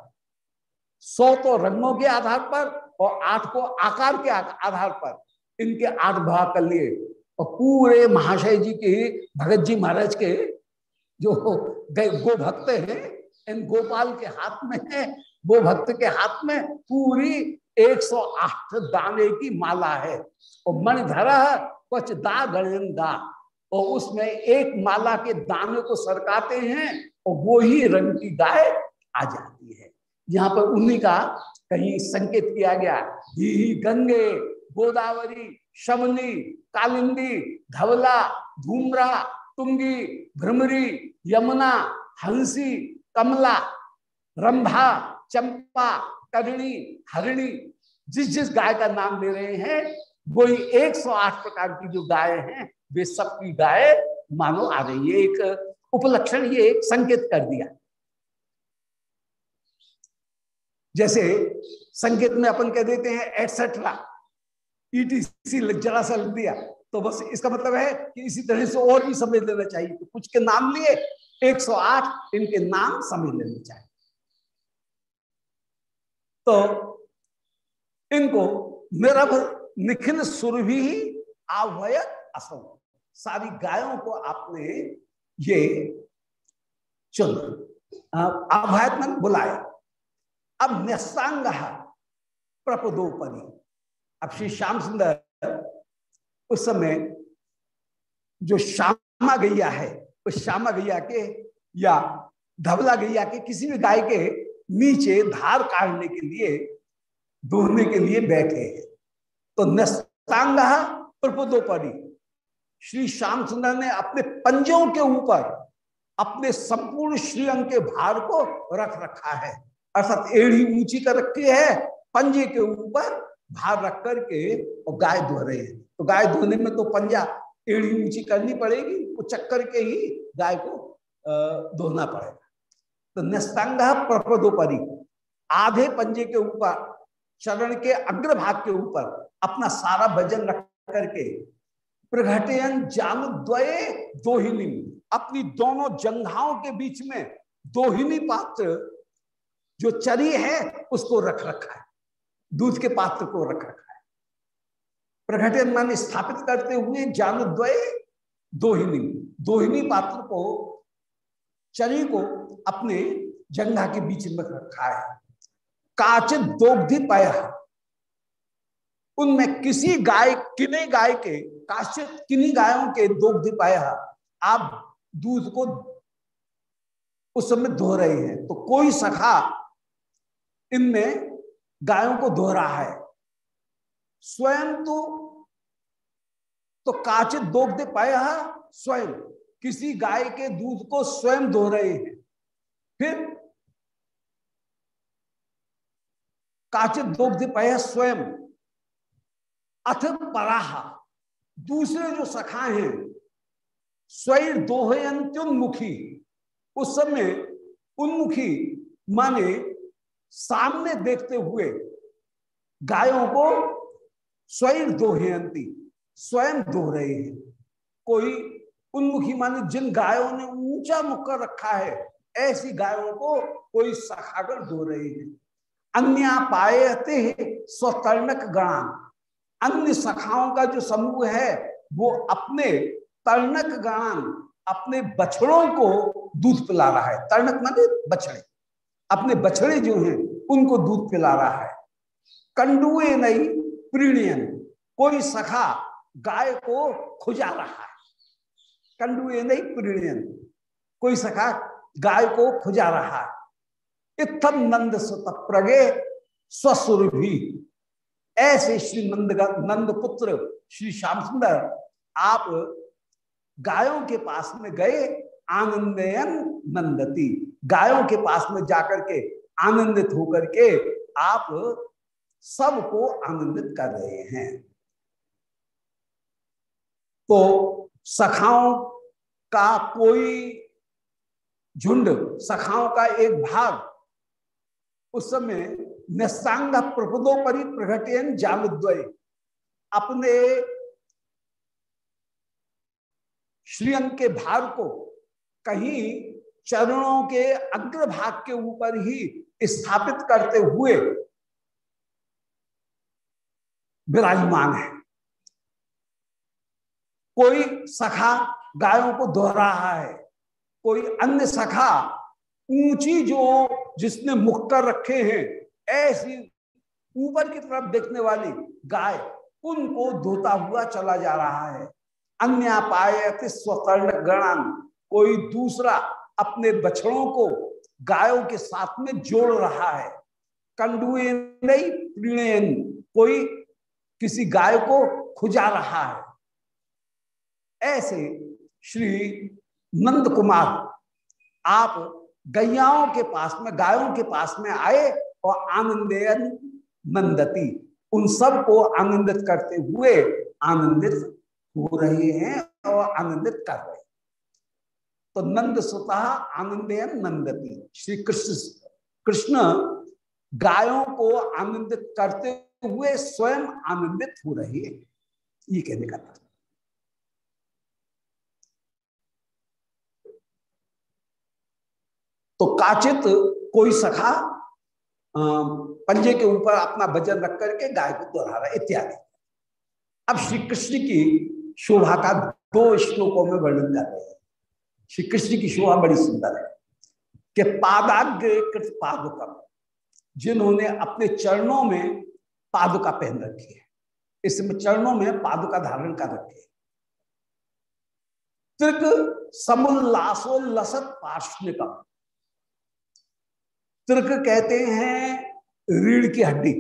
सौ तो रंगों के आधार पर और आठ को आकार के आधार पर इनके आठ भाग कर लिए। और पूरे महाशय जी के, भगत जी महाराज के जो गो भक्त हैं, इन गोपाल के हाथ में है, गो भक्त के हाथ में पूरी 108 दाने की माला है। और मणिधरा कुछ दा गणन दा और उसमें एक माला के दाने को सरकाते हैं, और वो ही रंग की गाय आ जाती यहाँ पर उन्हीं का कहीं संकेत किया गया। ही गंगे, गोदावरी, शमनी, कालिंदी, धवला, धूमरा तुंगी भ्रमरी, यमुना, हँसी, कमला, रंभा, चंपा करणी हरिणी, जिस जिस गाय का नाम ले रहे हैं, वही 108 प्रकार की जो गाय हैं, वे सबकी गाय मानो आ रही है। एक उपलक्षण, ये एक संकेत कर दिया। जैसे संकेत में अपन कह देते हैं एटसेट्रा ईटीसी जरा सा लग दिया। तो बस इसका मतलब है कि इसी तरह से और भी समझ लेना चाहिए। तो कुछ के नाम लिए 108 इनके नाम समझ लेने चाहिए। तो इनको निरभ निखिल सुरभि ही आवयत असम सारी गायों को आपने ये चुन आभायत बुलाया। अब न्यस्तांग प्रपदोपरी अब श्री श्याम सुंदर, उस समय जो श्यामा गैया है, उस श्यामा गैया के या धवला गैया के किसी भी गाय के नीचे धार काटने के लिए, दोहने के लिए बैठे हैं। तो नस्तांग प्रपदोपरी श्री श्याम सुंदर ने अपने पंजों के ऊपर अपने संपूर्ण श्रीअंग के भार को रख रखा है। अर्थात एड़ी ऊँची कर रखी है, पंजे के ऊपर भार रख करके और गाय धो रहे हैं। तो गाय धोने में तो पंजा एड़ी ऊँची करनी पड़ेगी, वो चक्कर के ही गाय को धोना पड़ेगा। तो निस्तंग प्रपदोपरी, आधे पंजे के ऊपर, चरण के अग्रभाग के ऊपर अपना सारा वज़न रख करके प्रघटयन जान द्वये दोहिनी। अपनी दोनों जंघाओं के बीच में दोहिनी पात्र जो चरी है, उसको रख रखा है। दूध के पात्र को रख रखा है। प्रघटन मान स्थापित करते हुए जान द्वय दोहिनी दोहिनी पात्र को, चरी को अपने जंघा के बीच में रखा है। काचित दोग्धि पाया, उनमें किसी गाय किने गाय के काशित किन्हीं गायों के दोग्धि पाया आप दूध को उस समय धो रहे हैं। तो कोई सखा इनमें गायों को रहा है। स्वयं तो तो काचित दोग्ध पाया स्वयं। किसी गाय के दूध को स्वयं धो रहे हैं। फिर काचित दोग्ध पाया स्वयं। अथ पराहा, दूसरे जो सखा हैं स्वयं दोहयंत्युन्मुखी। उस समय उन्मुखी माने सामने देखते हुए गायों को स्वयं दोहयंती स्वयं दो रहे हैं। कोई उन्मुखी माने जिन गायों ने ऊँचा मुख कर रखा है, ऐसी गायों को कोई सखाकर दो रहे हैं। अन्य पाए स्वतर्णक गणान। अन्य सखाओं का जो समूह है, वो अपने तर्णक गणान, अपने बछड़ों को दूध पिला रहा है। तर्णक माने बछड़े। अपने बछड़े जो हैं, उनको दूध पिला रहा है। कंडुए नहीं, प्रीणियन, कोई सखा गाय को खुजा रहा है। कंडुए नहीं, प्रीणियन, कोई सखा गाय को खुजा रहा है। इतम नंद सुत प्रगे स्वस्वर भी। ऐसे श्री नंद नंद पुत्र श्री श्याम सुंदर, आप गायों के पास में गए, आनंदयन नंदती। गायों के पास में जाकर के आनंदित होकर के आप सबको आनंदित कर रहे हैं। तो सखाओं का कोई झुंड, सखाओं का एक भाग उस समय निस्तांग प्रपदोपरि प्रघटन जालद्वय। अपने श्रीअंग के भार को कहीं चरणों के अग्रभाग के ऊपर ही स्थापित करते हुए विराजमान है। कोई सखा गायों को दोहरा रहा है, कोई अन्य सखा ऊँची जो जिसने मुख कर रखे हैं, ऐसी ऊपर की तरफ़ देखने वाली गाय उनको धोता हुआ चला जा रहा है। अन्य पाए स्वतर्ण गणन, कोई दूसरा अपने बछड़ों को गायों के साथ में जोड़ रहा है। कंडुए नहीं प्रीणयन कोई किसी गाय को खुजा रहा है। ऐसे श्री नंद कुमार आप गैयाओं के पास में, गायों के पास में आए और आनंदयन नंदती। उन सबको आनंदित करते हुए आनंदित हो रहे हैं और आनंदित कर रहे हैं। तो नंद सुता आनंदयन नंदती। श्री कृष्ण कृष्ण गायों को आनंदित करते हुए स्वयं आनंदित हो रहे हैं। ये कहने का तो काचित कोई सखा पंजे के ऊपर अपना वज़न रख करके गाय को दोहरा रहा इत्यादि। अब श्री कृष्ण की शोभा का दो श्लोकों में वर्णन कर रहे हैं। श्री कृष्ण की शोभा बड़ी सुंदर है कि पादाग्र कृत पादुकम, जिन्होंने अपने चरणों में पादुका पहन रखी है। इसमें चरणों में पादुका धारण कर रखी है। त्रिक समुल्लासोल्लसत पार्श्विकम। त्रिक कहते हैं रीढ़ की हड्डी।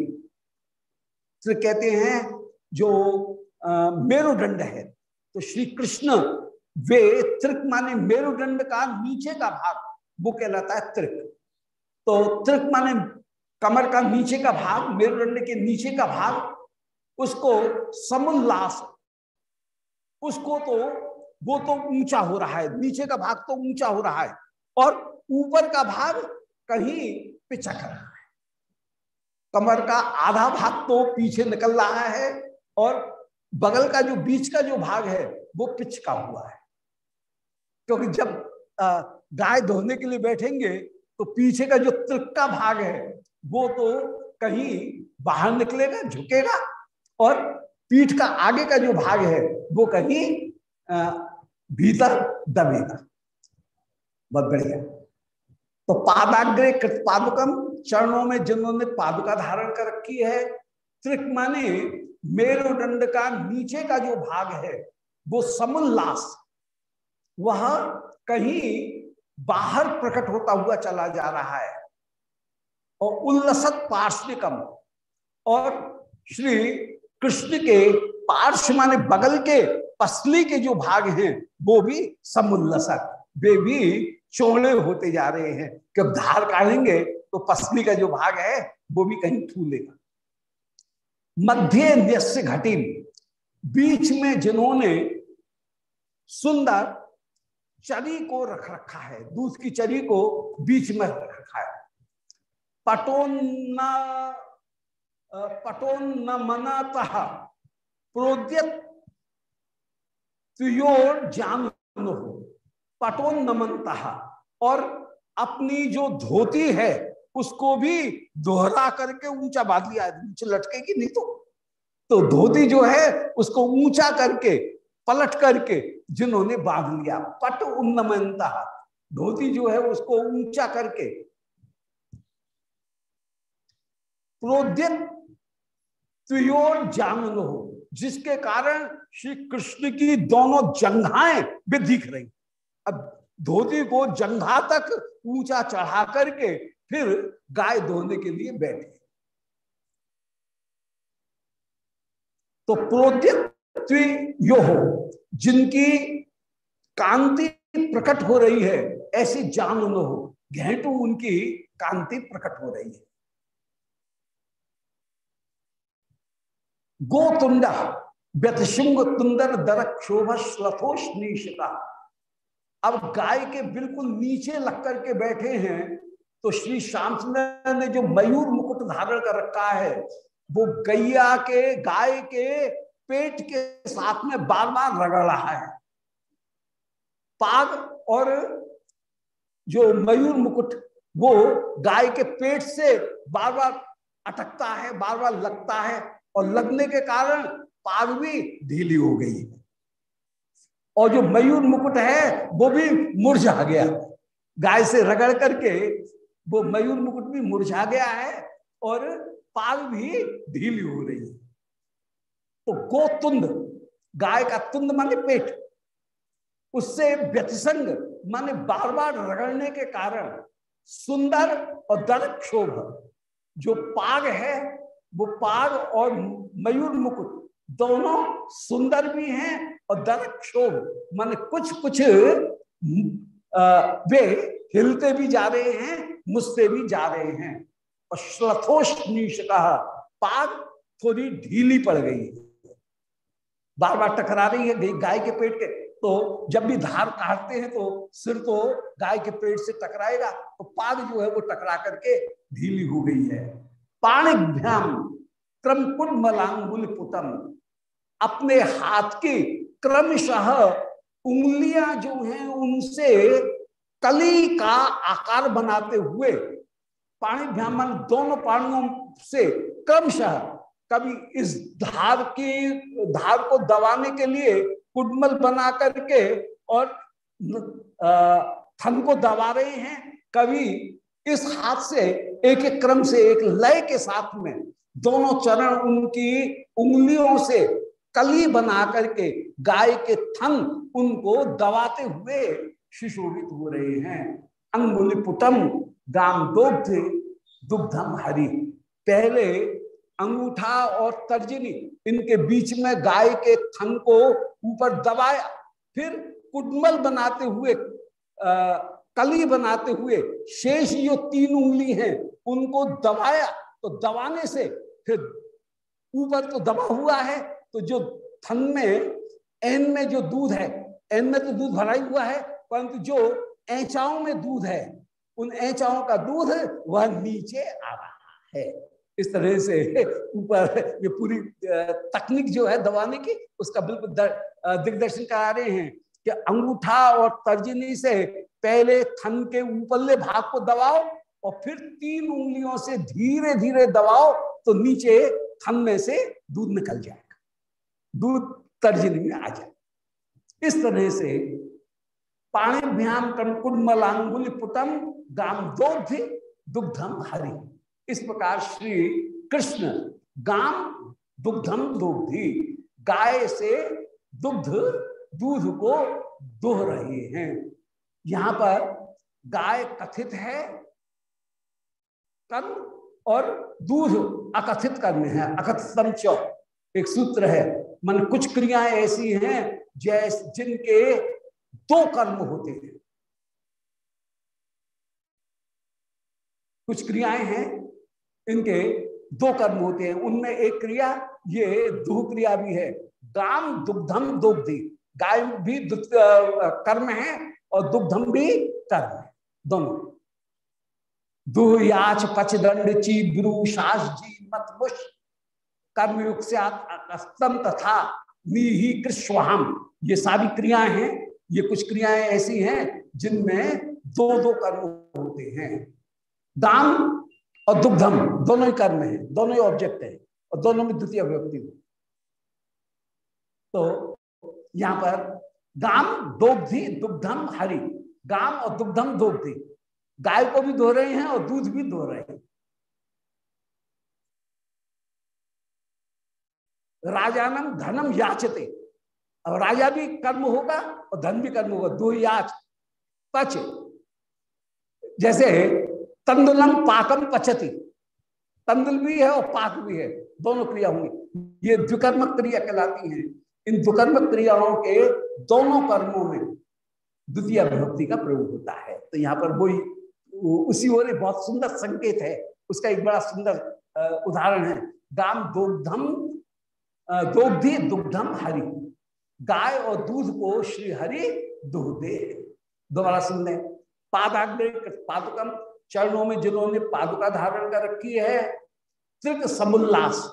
त्रिक कहते हैं जो मेरुदंड है। तो श्री कृष्ण वे त्रिक माने मेरुदंड का नीचे का भाग, वो कहलाता है त्रिक। तो त्रिक माने कमर का नीचे का भाग मेरुदंड के नीचे का भाग, उसको समुल्लास, उसको तो वो तो ऊँचा हो रहा है, नीचे का भाग तो ऊँचा हो रहा है, और ऊपर का भाग कहीं पिचक रहा है। कमर का आधा भाग तो पीछे निकल रहा है, और बगल का जो बीच का जो भाग है, वो पिचका हुआ है। क्योंकि जब गाय धोने के लिए बैठेंगे तो पीछे का जो त्रिक्का भाग है, वो तो कहीं बाहर निकलेगा, झुकेगा और पीठ का आगे का जो भाग है, वो कहीं भीतर दबेगा। बहुत बढ़िया। तो पादाग्रे कृत पादुकम चरणों में जिन्होंने पादुका धारण कर रखी है, त्रिक माने मेरुदंड का नीचे का जो भाग है, वो समुल्लास वह कहीं बाहर प्रकट होता हुआ चला जा रहा है। और उल्लसत पार्श्विकम। और श्री कृष्ण के पार्श्व माने बगल के पसली के जो भाग हैं, वो भी समुल्लसक वे भी चौड़े होते जा रहे हैं। जब धार काटेंगे तो पसली का जो भाग है, वो भी कहीं फूलेगा। मध्य न्यस्य घटी बीच में जिन्होंने सुंदर चरी को रख रखा है, दूध की चरी को बीच में रख रखा है। पटोन्न पटोन्न मनातः, प्रोद्यत जान हो पटोन पटोन्नमनता और अपनी जो धोती है, उसको भी दोहरा करके ऊँचा बाँध लिया, नीचे लटकेगी, नहीं तो तो धोती जो है, उसको ऊँचा करके पलट करके जिन्होंने बाँध लिया। पट उन्नमनता धोती जो है उसको ऊँचा करके प्रोद्यत हो, जिसके कारण श्री कृष्ण की दोनों जंघाएँ भी दिख रही। अब धोती को जंघा तक ऊँचा चढ़ा करके फिर गाय धोने के लिए बैठे। तो प्रोद्यत यो हो जिनकी कांति प्रकट हो रही है, ऐसी जान न हो, घेंटू उनकी कांति प्रकट हो रही है। गोतुंडा, व्यतशुंग तुंदर दर क्षोभ श्लथोष अब गाय के बिल्कुल नीचे लग करके बैठे हैं तो श्री श्याम सुंदर ने जो मयूर मुकुट धारण कर रखा है, वो गैया के, गाय के पेट के साथ में बार बार रगड़ रहा है। पाग और जो मयूर मुकुट, वो गाय के पेट से बार बार अटकता है बार बार लगता है और लगने के कारण पाग भी ढीली हो गई है। और जो मयूर मुकुट है, वो भी मुरझा गया। गाय से रगड़ करके वो मयूर मुकुट भी मुरझा गया है और पाग भी ढीली हो रही है। तो गोतुंद गाय का तुंद माने पेट। उससे व्यतिसंग माने बार बार रगड़ने के कारण सुंदर और दर क्षोभ। जो पाग है, वो पाग और मयूर मुकुट दोनों सुंदर भी हैं और दर क्षोभ। मान कुछ कुछ वे हिलते भी जा रहे हैं मुस्ते भी जा रहे हैं। और श्लथोष का पाग थोड़ी ढीली पड़ गई बार बार टकरा रही है गाय के पेट के। तो जब भी धार काटते हैं तो सिर तो गाय के पेट से टकराएगा तो पाग जो है वो टकरा करके ढीली हो गई है। पाणिभ्याम क्रम मलांगुल पुतम। अपने हाथ की क्रमशः उंगलियाँ जो हैं उनसे कली का आकार बनाते हुए पाणिभ्याम दोनों पाणियों से क्रमशः कभी इस धार की, धार को दबाने के लिए कुडमल बना करके और थन को दबा रहे हैं। कभी इस हाथ से, एक एक क्रम से, एक लय के साथ में दोनों चरण उनकी उंगलियों से कली बना करके गाय के थन उनको दबाते हुए सुशोभित हो रहे हैं। अंगुली पुटम गाम दुग्ध दुग्धम हरि। पहले अंगूठा और तर्जनी इनके बीच में गाय के थन को ऊपर दबाया। फिर कुटमल बनाते हुए आ, कली बनाते हुए शेष जो तीन उंगली हैं उनको दबाया। तो दबाने से फिर ऊपर तो दबा हुआ है तो जो थन में एन में जो दूध है एन में तो दूध भरा ही हुआ है परंतु जो ऐचाओं में दूध है उन ऐचाओं का दूध वह नीचे आ रहा है। इस तरह से ऊपर ये पूरी तकनीक जो है दबाने की, उसका बिल्कुल दिग्दर्शन करा रहे हैं कि अंगूठा और तर्जनी से पहले थन के ऊपरले भाग को दबाओ और फिर तीन उंगलियों से धीरे धीरे दबाओ तो नीचे थन में से दूध निकल जाएगा। दूध तर्जनी में आ जाए। इस तरह से पाणिभ्याम कुंडमलांगुल पुटम गाम दोग्ध दुग्धम हरि। इस प्रकार श्री कृष्ण गाम दुग्धम दुग्धि, गाय से दुग्ध, दूध को दोह रहे हैं। यहाँ पर गाय कथित है कर्म और दूध अकथित करने हैं अकथितम एक सूत्र है, मन कुछ क्रियाएँ ऐसी हैं जैस जिनके दो कर्म होते हैं। कुछ क्रियाएँ हैं इनके दो कर्म होते हैं। उनमें एक क्रिया, ये दुह क्रिया भी है। गाम दुग्धम दुग्धि। गाय भी कर्म है और दुग्धम भी कर्म है। दोनों। दुहयाच पचदंड ची गुरु शास जी मतमुष कर्मयुग से अस्तम तथा नी कृष्वहम। ये सारी क्रियाएँ हैं। ये कुछ क्रियाएँ ऐसी हैं जिनमें दो दो कर्म होते हैं। दान और दुग्धम, दोनों ही कर्म है, दोनों ही ऑब्जेक्ट है, और दोनों में द्वितीय व्यक्ति तो यहाँ पर गाम दोग्धि, दुग्धम हरि, गाम और दुग्धम दोग्धि, गाय को भी धो रहे हैं और दूध भी धो रहे हैं। राजानम धनम याचते, अब राजा भी कर्म होगा और धन भी कर्म होगा, दो याच, पच। जैसे तंदुलम पाकम पचती। तंदुल भी है और पाक भी है। दोनों क्रिया होंगी। ये द्विकर्मक क्रिया कहलाती हैं। इन द्विकर्मक क्रियाओं के दोनों कर्मों में द्वितीय विभक्ति का प्रयोग होता है। तो यहाँ पर वही उसी ओर बहुत सुंदर संकेत है। उसका एक बड़ा सुंदर उदाहरण है। गाम दुग्धम दोग्धि दुग्धम हरि। गाय और दूध को श्री हरि दुहते दोबारा सुन लें पादाग्र पादुकम चरणों में जिन्होंने पादुका धारण कर रखी है त्रिक समुल्लास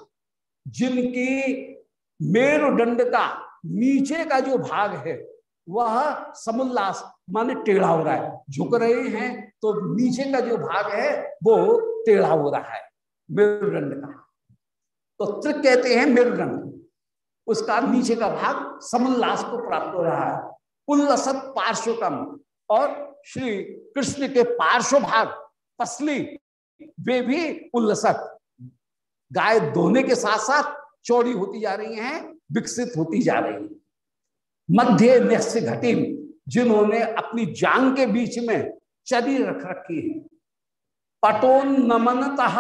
जिनकी मेरुदंड का नीचे का जो भाग है, वह समुल्लास, माने टेढ़ा हो रहा है। झुक रहे हैं तो नीचे का जो भाग है, वो टेढ़ा हो रहा है मेरुदंड का तो त्रिक कहते हैं मेरुदंड। उसका नीचे का भाग समुल्लास को प्राप्त हो रहा है। उल्लसत पार्श्वकम और श्री कृष्ण के पार्श्व भाग पसली वे भी उल्लसक गाय धोने के साथ साथ चौड़ी होती जा रही हैं, विकसित होती जा रही मध्य नस्य घटी जिन्होंने अपनी जांग के बीच में चरी रख रखी है। पटोन नमनतः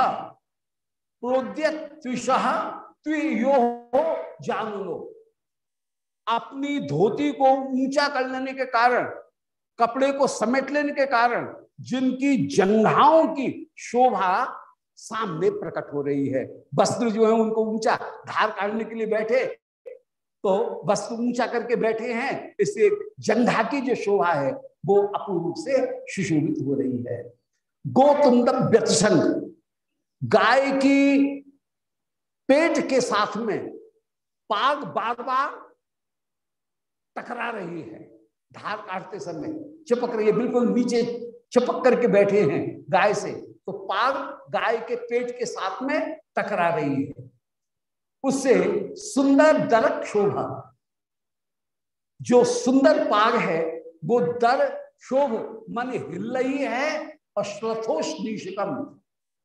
त्वियो जान लो अपनी धोती को ऊँचा कर लेने के कारण, कपड़े को समेट लेने के कारण जिनकी जंघाओं की शोभा सामने प्रकट हो रही है। वस्त्र जो है उनको ऊँचा धार काटने के लिए बैठे। तो वस्त्र ऊँचा करके बैठे हैं, इससे जंघा की जो शोभा है, वो अपूर्व रूप से सुशोभित हो रही है। गोतुंदम व्यतसंग गाय की पेट के साथ में पाग बार बार टकरा रही है, धार काटते समय चिपक रही है, बिल्कुल नीचे चिपक करके बैठे हैं गाय से तो पाग गाय के पेट के साथ में टकरा रही है। उससे सुंदर दरक शोभा, जो सुंदर पाग है, वो दर शोभ मन हिल रही है और श्रथोष्णीशकम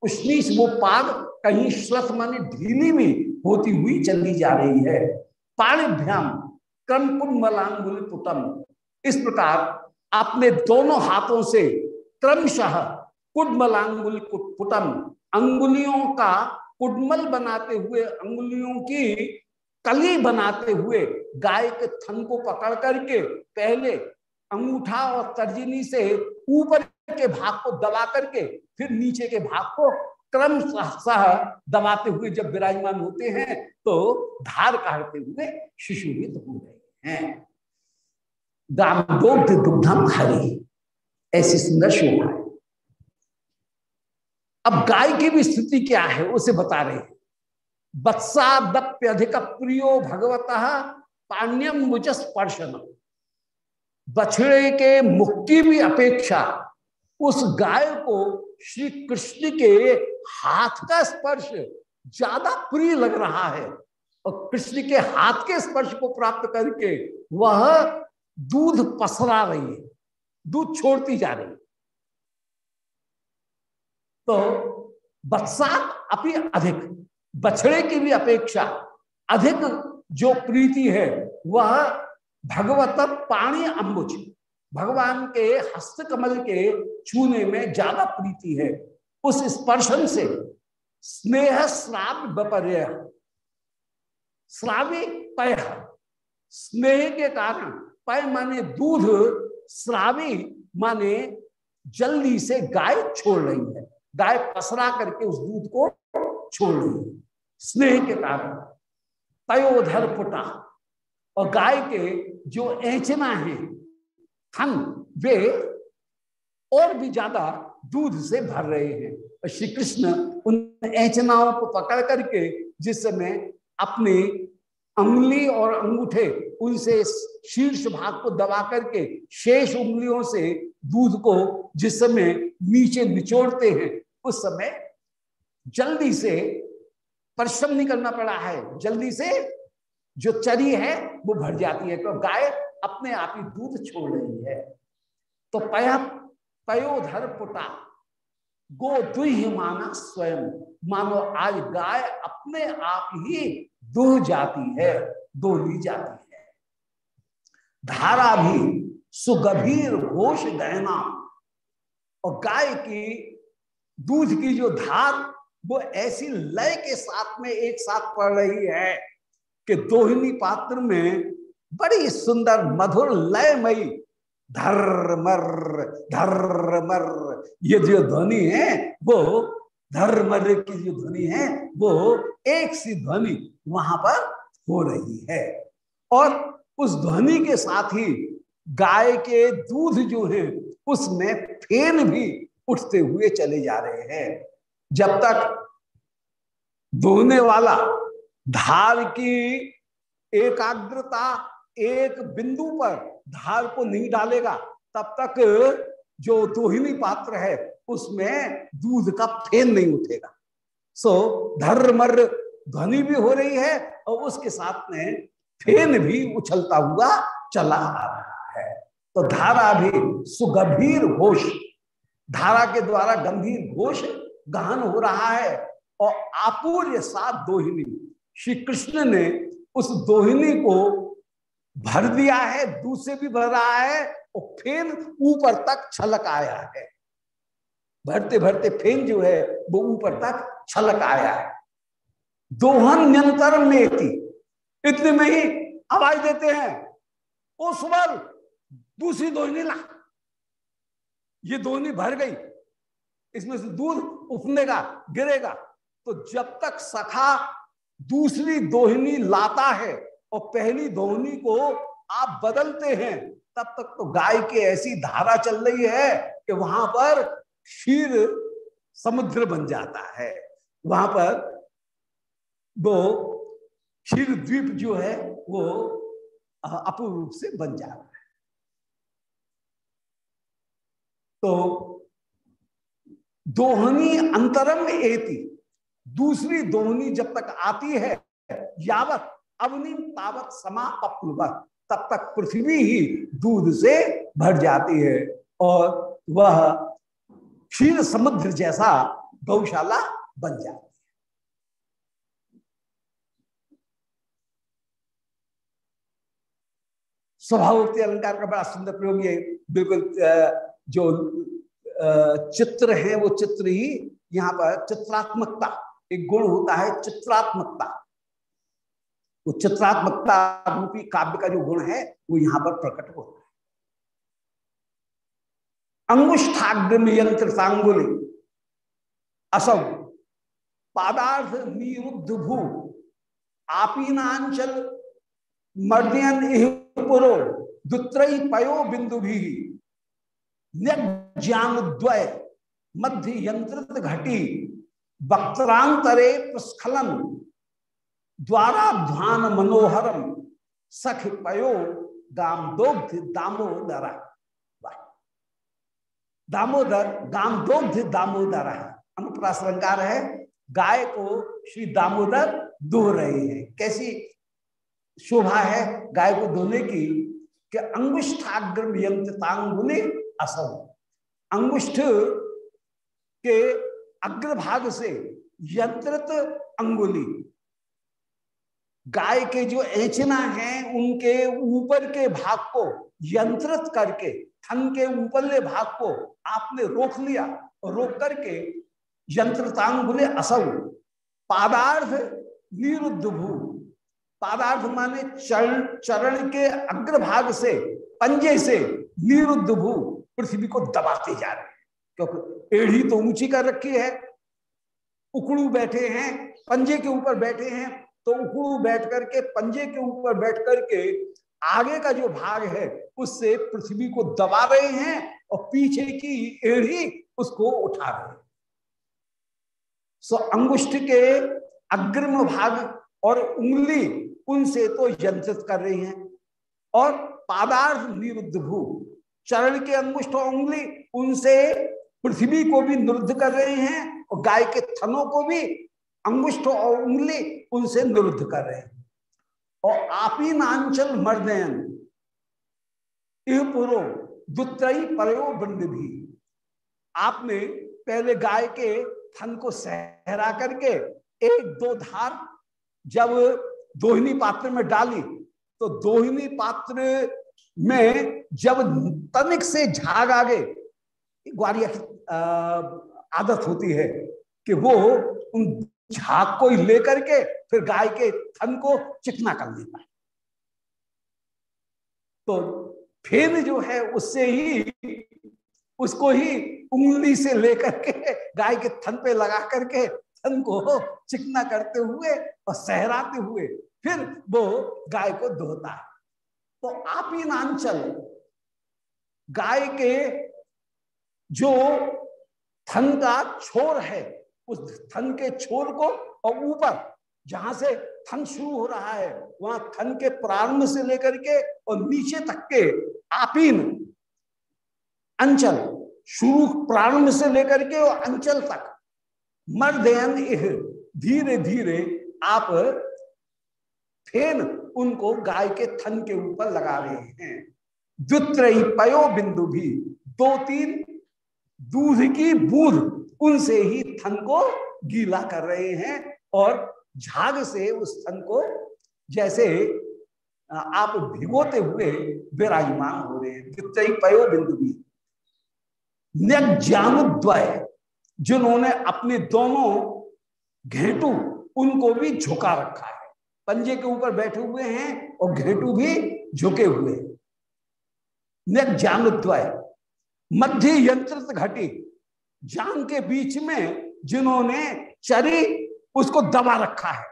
उष्णीश वो पाग कहीं श्रथ मन ढीली में होती हुई चली जा रही है। पाणिभ्याम क्रम कुंभलांगुल पुतम इस प्रकार अपने दोनों हाथों से क्रमशः कुडमलांगुल पुटम अंगुलियों का कुडमल बनाते हुए, अंगुलियों की कली बनाते हुए गाय के थन को पकड़ करके पहले अंगूठा और तर्जनी से ऊपर के भाग को दबा करके, फिर नीचे के भाग को क्रम सह दबाते हुए जब विराजमान होते हैं तो धार काटते हुए शिशुभित हो रहे हैं। दाम दुग्धम हरी। ऐसी सुंदर शोभा है। अब गाय की भी स्थिति क्या है, उसे बता रहे हैं। बत्सादप्यधिक प्रियो भगवत पाण्यम मुझ स्पर्शन बछड़े के की भी अपेक्षा उस गाय को श्री कृष्ण के हाथ का स्पर्श ज़्यादा प्रिय लग रहा है और कृष्ण के हाथ के स्पर्श को प्राप्त करके वह दूध पसरा रही है। दूध छोड़ती जा रही। तो बत्सात अपनी अधिक, बछड़े की भी अपेक्षा अधिक जो प्रीति है, वह भगवत पाणी अम्बुज भगवान के हस्त कमल के छूने में ज़्यादा प्रीति है। उस स्पर्शन से स्नेह श्राव विपर्य श्रावी पय, स्नेह के कारण पय माने दूध श्रावी माने जल्दी से गाय छोड़ रही है। गाय पसरा करके उस दूध को छोड़ रही है। स्नेह के कारण। तयोधर पुटा। और गाय के जो ऐचना है थन वे और भी ज़्यादा दूध से भर रहे हैं। श्री कृष्ण उन ऐचनाओं को पकड़ करके जिस समय अपने अंगुली और अंगूठे, उनसे शीर्ष भाग को दबा करके शेष उंगलियों से दूध को जिस समय नीचे निचोड़ते हैं, उस समय जल्दी से परिश्रम नहीं करना पड़ा है। जल्दी से जो चरी है, वो भर जाती है तो गाय अपने आप ही दूध छोड़ रही है। तो पया, पयोधर पुटा, गो दुह माना स्वयं। मानो आज गाय अपने आप ही दुह जाती है, दोहली जाती है। धारा भी सुगभीर होश गहना, और गाय की, दूध की जो धार, वो ऐसी लय के साथ में एक साथ पड़ रही है कि दोहिनी पात्र में बड़ी सुंदर, मधुर, लयमयी धर्मर धर्मर ये जो ध्वनि है, वो धर्मर की जो ध्वनि है, वो एक सी ध्वनि वहाँ पर हो रही है। और उस ध्वनि के साथ ही गाय के दूध जो है, उसमें फेन भी उठते हुए चले जा रहे हैं। जब तक दोहने वाला धार की एकाग्रता एक बिंदु पर धार को नहीं डालेगा, तब तक जो दोहिनी पात्र है उसमें दूध का फेन नहीं उठेगा। सो धर्मर ध्वनि भी हो रही है और उसके साथ में फेन भी उछलता हुआ चला आ रहा है। तो धारा भी सुगंभीर घोष, धारा के द्वारा गंभीर घोष गहन हो रहा है और आपूर्य सात दोहिनी। श्री कृष्ण ने उस दोहिनी को भर दिया है दूसरे भी भर रहा है और फिर ऊपर तक छलक आया है। भरते भरते फेन जो है, वो ऊपर तक छलक आया। है दोहन नियंत्रण में थी। इतने में ही आवाज़ देते हैं, ओ सुबल, दूसरी दोहिनी ला। ये दोहिनी भर गई। इसमें से दूध उफनेगा, गिरेगा। तो जब तक सखा दूसरी दोहिनी लाता है और पहली दोहनी को आप बदलते हैं, तब तक तो गाय की ऐसी धारा चल रही है कि वहाँ पर क्षीर समुद्र बन जाता है। वहाँ पर वो क्षीर द्वीप जो है, वो अपूर्व रूप से बन जाता है। तो दोहनी अंतरम एति, दूसरी दोहनी जब तक आती है, यावत अवनी तावत समापलवत तब तक पृथ्वी ही दूध से भर जाती है और वह क्षीर समुद्र जैसा गौशाला बन जाती है। स्वभावोक्ति अलंकार का बड़ा सुंदर प्रयोग, ये बिल्कुल जो चित्र है, वो चित्र ही यहाँ पर चित्रात्मकता, एक गुण होता है चित्रात्मकता। वो चित्रात्मकता रूपी काव्य का जो गुण है, वो यहाँ पर प्रकट होता है। अंगुष्ठाग्र यंत्र असौ। पादार्थ निरुद्ध भू आपीनांचल मर्दयन पुरो। दुत्रई पयो बिंदु भी ज्ञान द्वय मध्य यंत्रित घटी वक्त्रांतरे प्रस्खलन। द्वारा ध्वान मनोहरम सख पयो गाम दोग्ध दामोदर। दामोदर गाम दोग्ध दामोदर अनुप्रास अलंकार है। गाय को श्री दामोदर दो रहे हैं। कैसी शोभा है गाय को धोने की कि अंगुष्ठाग्रम यंत्रांगुली असौ। अंगुष्ठ के अग्रभाग से यंत्रित अंगुली। गाय के जो एचना है, उनके ऊपर के भाग को यंत्रित करके, थन के ऊपरले भाग को आपने रोक लिया, रोक करके यंत्रतांगुले असव पादार्थ निरुद्ध भू पादार्थ माने चरण चरण के अग्रभाग से, पंजे से निरुद्ध भू पृथ्वी को दबाते जा रहे हैं। क्योंकि एढ़ी तो ऊँची कर रखी है उकड़ू बैठे हैं, पंजे के ऊपर बैठे हैं तो उकड़ू बैठ करके पंजे के ऊपर बैठ करके आगे का जो भाग है, उससे पृथ्वी को दबा रहे हैं और पीछे की एड़ी उसको उठा रहे हैं। सो अंगुष्ठ के अग्रिम भाग और उंगली उनसे तो यंत्रित कर रही हैं और पादार्थ निरुद्ध भू, चरण के अंगुष्ठ और उंगली उनसे पृथ्वी को भी निरुद्ध कर रहे हैं और गाय के थनों को भी अंगुष्ठ और उंगली उनसे निरुद्ध कर रहे हैं। और आपी नांचल मर्दयन पुरो दुत्रई परो बंद भी। आपने पहले गाय के थन को सहरा करके एक दो धार जब दोहिनी पात्र में डाली तो दोहिनी पात्र में जब तनिक से झाग आ गए ग्वारिया की आदत होती है कि वो उन झाग को ही लेकर के फिर गाय के थन को चिकना कर देता है। तो फिर जो है उससे ही, उसको ही उंगली से लेकर के गाय के थन पे लगा करके थन को चिकना करते हुए और सहराते हुए फिर वो गाय को धोता है। तो आप ही नांचल गाय के जो थन का छोर है उस थन के छोर को और ऊपर, जहाँ से थन शुरू हो रहा है, वहाँ थन के प्रारंभ से लेकर के और नीचे तक के आपीन अंचल शुरू प्रारंभ से लेकर के और अंचल तक। मर्दयन धीरे धीरे आप फेन उनको गाय के थन के ऊपर लगा रहे हैं। द्वित्रयी पयो बिंदु भी, दो तीन दूध की बूंद उनसे ही थन को गीला कर रहे हैं और झाग से उस थन को जैसे आप भिगोते हुए विराजमान हो रहे हैं। पयो बिंदु भी। द्वय, जिन्होंने अपने दोनों घेटू उनको भी झुका रखा है। पंजे के ऊपर बैठे हुए हैं और घेटू भी झुके हुए द्वय, मध्य यंत्रित घटी। जान के बीच में जिन्होंने चरी उसको दबा रखा है,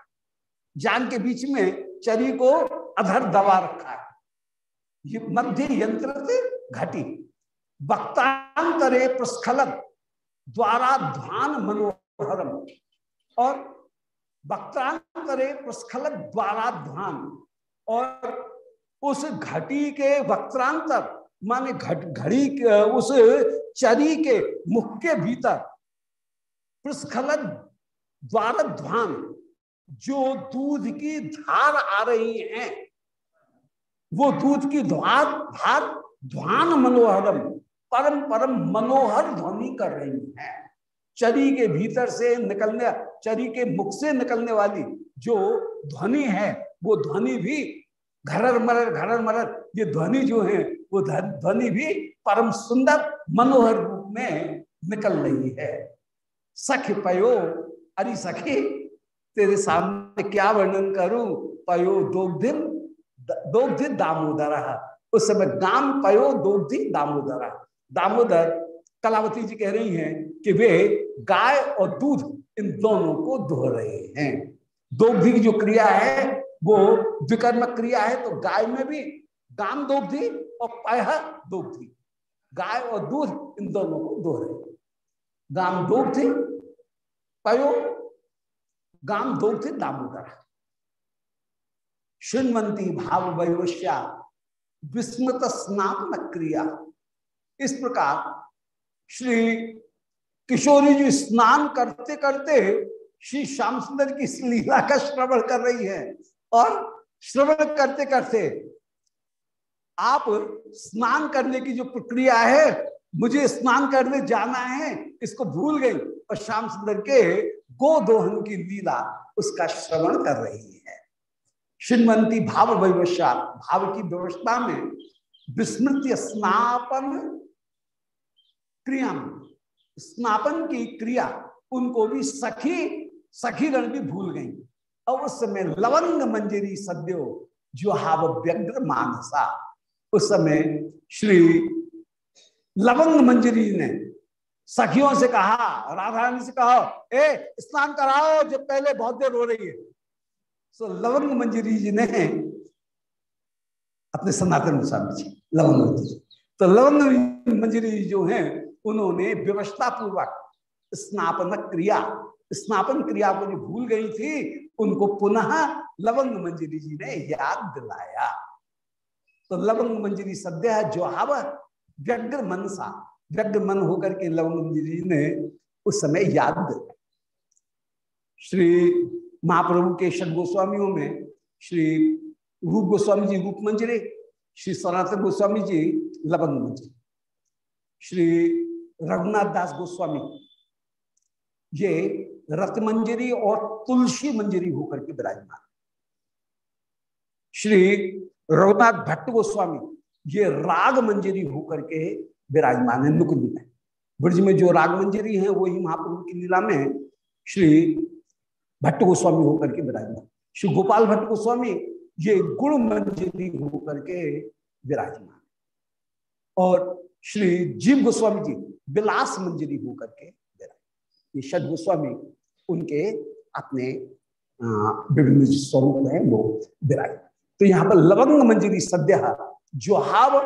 जान के बीच में चरी को अधर दबा रखा है। ये मध्य यंत्रित घटी। वक्तांतरे प्रस्खलन द्वारा ध्वान मनोहरम। और वक्तांतरे प्रस्खलन द्वारा ध्वान और उस घटी के वक्तांतर, माने घट, घड़ी उस चरी के मुख के भीतर प्रस्खलन द्वार ध्वान जो दूध की धार आ रही है, वो दूध की धार धार ध्वान मनोहरम, परम परम मनोहर ध्वनि कर रही है। चरी के भीतर से निकलने चरी के मुख से निकलने वाली जो ध्वनि है, वो ध्वनि भी घरर मरर घरर मरर, ये ध्वनि जो है वो ध्वनि भी परम सुंदर मनोहर रूप में निकल रही है। सख पयो, अरे सखी, तेरे सामने क्या वर्णन करूँ? पयो दोग्धिन दोग्धिन दामोदर उस समय गाम पयो दोग्धि दामोदर दामोदर कलावती जी कह रही हैं कि वे गाय और दूध इन दोनों को धो रहे हैं। दोग्धि की जो क्रिया है, वो विकर्म क्रिया है तो गाय में भी गाम दोग्धि और पह दोग्धि गाय और दूध इन दोनों को रहे। गाम थे, पयो। गाम थे, दामोदर। श्रीमंती भाव वैवश्या, विस्मृत स्नातन क्रिया। इस प्रकार श्री किशोरी जी स्नान करते करते श्री श्याम सुंदर की लीला का श्रवण कर रही है। और श्रवण करते करते आप स्नान करने की जो प्रक्रिया है, मुझे स्नान करने जाना है, इसको भूल गई और श्याम सुंदर के गो गोदोहन की लीला उसका श्रवण कर रही है। श्रीमंती भाव वैवशा भाव की व्यवस्था में विस्मृति स्नापन क्रिया स्नापन की क्रिया उनको भी सखी सखी गण भी भूल गई। और उस समय लवंग मंजरी सद्यो जो हाव व्यग्र मानसा। उस समय श्री लवंग मंजरी ने सखियों से कहा राधा से कहा, ए, स्नान कराओ, जब पहले बहुत देर हो रही है। सो लवंग मंजरी जी ने अपने सनातन स्वामी जी लवंग मंजरी। तो लवंग मंजरी जो है, उन्होंने व्यवस्था पूर्वक स्नापन क्रिया स्नापन क्रिया को जो भूल गई थी, उनको पुनः लवंग मंजरी जी ने याद दिलाया। तो लवंग मंजरी सद्य जो हव व्यग्र मनसा व्यग्र मन होकर के लवंग मंजरी ने उस समय याद श्री महाप्रभु के षड गोस्वामियों में श्री रूप गोस्वामी जी रूप मंजरे, श्री सनातन गोस्वामी जी लवंग मंजरी। श्री रघुनाथ दास गोस्वामी, ये रत मंजरी और तुलसी मंजरी होकर के विराजमान। श्री रघुनाथ भट्ट गोस्वामी, ये राग मंजरी होकर के विराजमान है नुकुंज में ब्रज में जो राग मंजरी है वही महाप्रभु की लीला में श्री भट्ट गोस्वामी होकर के विराजमान। श्री गोपाल भट्ट गोस्वामी, ये गुण मंजरी होकर के विराजमान। और श्री जीव गोस्वामी जी, विलास मंजरी होकर के ये षड गोस्वामी, उनके अपने विभिन्न स्वरूप है वो विराजमान। तो यहाँ पर लवंग मंजरी सद्य जो हाव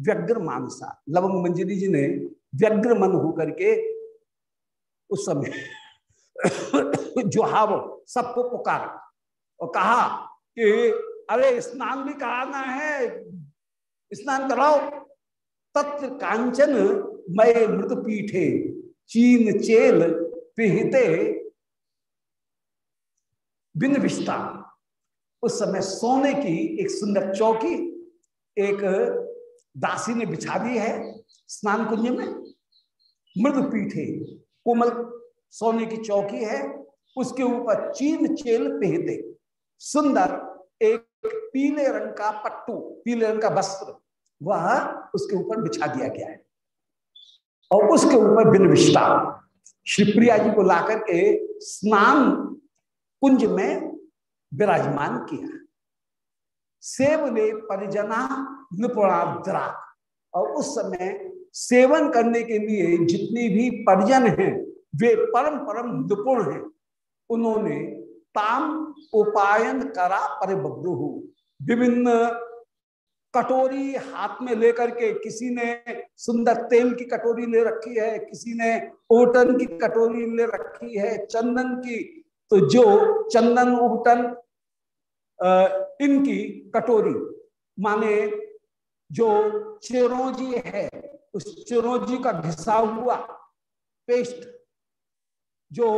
व्यग्र मानसा लवंग मंजरी जी ने व्यग्र मन होकर के उस समय *coughs* जो हाव सबको पुकारा और कहा कि, अरे, स्नान भी कराना है, स्नान कराओ। तत्र कांचन मय मृत पीठे चीन चेल पिहिते बिन विष्टा उस समय सोने की एक सुंदर चौकी एक दासी ने बिछा दी है स्नान कुंज में। मृद पीठे, कोमल सोने की चौकी है, उसके ऊपर चीन चेल पहते सुंदर एक पीले रंग का पट्टू, पीले रंग का वस्त्र, वह उसके ऊपर बिछा दिया गया है। और उसके ऊपर बिन विष्टा श्री प्रिया जी को लाकर के स्नान कुंज में विराजमान किया। सेवने परिजना निपुणाद्रा और उस समय सेवन करने के लिए जितनी भी परिजन हैं, वे परम परम निपुण हैं। उन्होंने ताम उपायन करा परिबद्रु विभिन्न कटोरी हाथ में लेकर के किसी ने सुंदर तेल की कटोरी ले रखी है, किसी ने ओटन की कटोरी ले रखी है, चंदन की। तो जो चंदन उबटन इनकी कटोरी, माने जो चिरोजी है, उस चिरोजी का घिसा हुआ पेस्ट, जो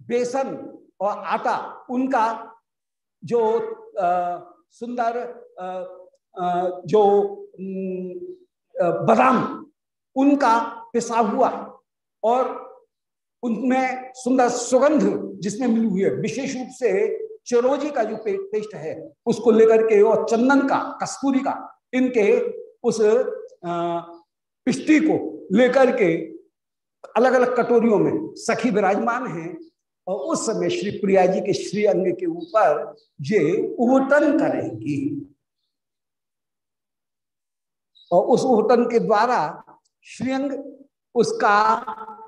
बेसन और आटा, उनका जो सुंदर जो बादाम, उनका पिसा हुआ और उनमें सुंदर सुगंध जिसमें मिली हुई है। विशेष रूप से चिरोजी का जो पेस्ट है, उसको लेकर के और चंदन का, कस्तूरी का, इनके उस पिष्टी को लेकर के अलग अलग कटोरियों में सखी विराजमान है और उस समय श्री प्रिया जी के श्री अंग के ऊपर ये उवटन करेंगी। और उस उवटन के द्वारा श्रीअंग उसका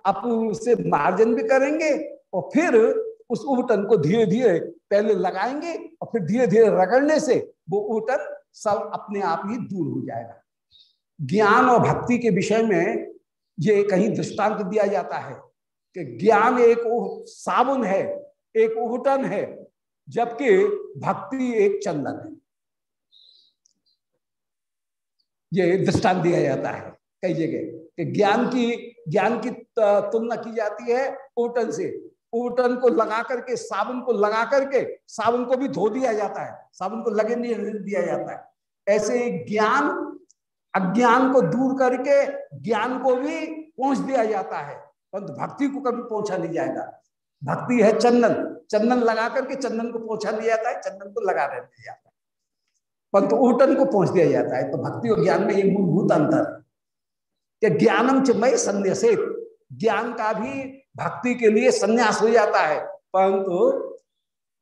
अपूर्व से मार्जन भी करेंगे और फिर उस उबटन को धीरे धीरे पहले लगाएँगे और फिर धीरे धीरे रगड़ने से वो उबटन सब अपने आप ही दूर हो जाएगा। ज्ञान और भक्ति के विषय में ये कहीं दृष्टांत दिया जाता है कि ज्ञान एक साबुन है, एक उहटन है, जबकि भक्ति एक चंदन है। ये दृष्टांत दिया जाता है। कई जगह। कि ज्ञान की ज्ञान की तुलना की जाती है उटन से। उटन को लगा करके, साबुन को लगा करके, साबुन को भी धो दिया जाता है। साबुन को लगे नहीं दिया जाता है। ऐसे ज्ञान, अज्ञान को दूर करके ज्ञान को भी पहुँच दिया जाता है। परंतु भक्ति को कभी पहुँचा नहीं जाएगा। भक्ति है चंदन। चंदन लगा करके चंदन को पहुँचा नहीं जाता है, चंदन को लगा दिया जाता है। परंतु ऊटन को पहुँच दिया जाता है। तो भक्ति और ज्ञान में ये मूलभूत अंतर है। कि ज्ञानम चिमय संन्यास ज्ञान का भी भक्ति के लिए संन्यास हो जाता है, परंतु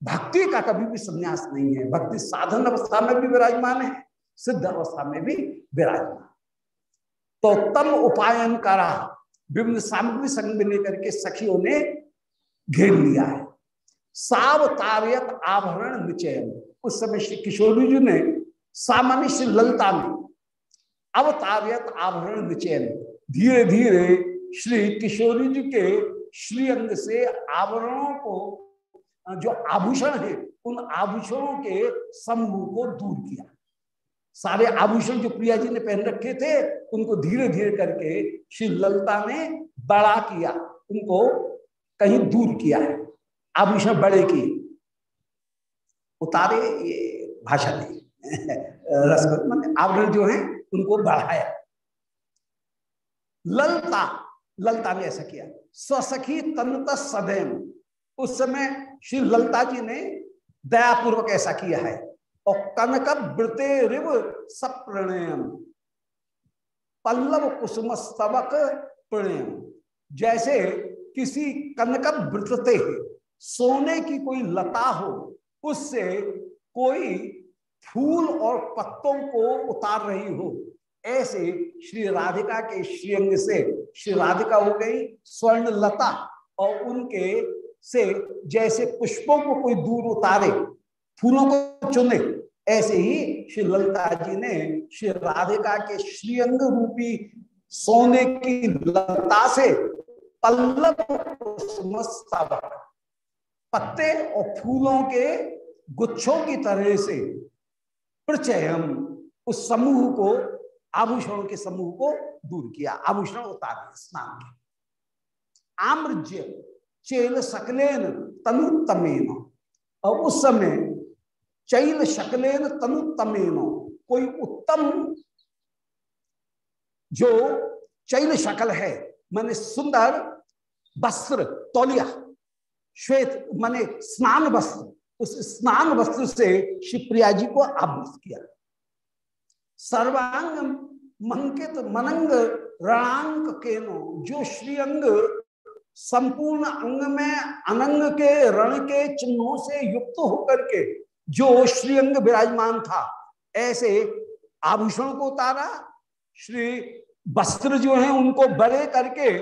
भक्ति का कभी भी संन्यास नहीं है। भक्ति साधन अवस्था में भी विराजमान है, सिद्ध अवस्था में भी विराजमान। तो तम उपायन करा, विभिन्न सामग्री संग में लेकर के सखियों ने घेर लिया है। सावतारियत आभरण निचयन। उस समय श्री किशोरी जी ने सामान्य श्री ललता में अवतारियत आभरण निचयन धीरे धीरे श्री किशोरी जी के श्रीअंग से आवरणों को, जो आभूषण है, उन आभूषणों के समूह को दूर किया। सारे आभूषण जो प्रिया जी ने पहन रखे थे, उनको धीरे धीरे करके श्री ललता ने बड़ा किया, उनको कहीं दूर किया है। आभूषण बड़े की उतारे ये भाषा नहीं रस आवरण जो है उनको बढ़ाया। ललता ललता ने ऐसा किया। स्वसखी तनुत सदैव। उस समय श्री ललता जी ने दयापूर्वक ऐसा किया है। और कनक वृते रिव सप्रणयम। पल्लव कुसुम स्तवक प्रणयम। जैसे किसी कनक वृतते सोने की कोई लता हो, उससे कोई फूल और पत्तों को उतार रही हो। ऐसे श्री राधिका के श्रीअंग से श्री राधिका हो गई स्वर्ण लता और उनके से जैसे पुष्पों को कोई दूर उतारे, फूलों को चुने, ऐसे ही श्री ललिता जी ने श्री राधिका के श्रीअंग रूपी सोने की लता से पल्लव पत्ते और फूलों के गुच्छों की तरह से प्रचयम उस समूह को, आभूषणों के समूह को दूर किया। आभूषण उतार स्नान के आम्रज्य चैल सकलेन तनुतमेन और उस समय चैल शकलेन तनुतमेन कोई उत्तम जो चैल शकल है, माने सुंदर वस्त्र तौलिया, श्वेत, माने स्नान वस्त्र उस स्नान वस्त्र से शिवप्रिया जी को आवृत किया। सर्वांग मंकित मनंग रणांक केनो, जो श्रीअंग संपूर्ण अंग में अनंग के रण के चिन्हों से युक्त होकर के जो श्रीअंग विराजमान था, ऐसे आभूषण को उतारा, श्री वस्त्र जो है उनको बड़े करके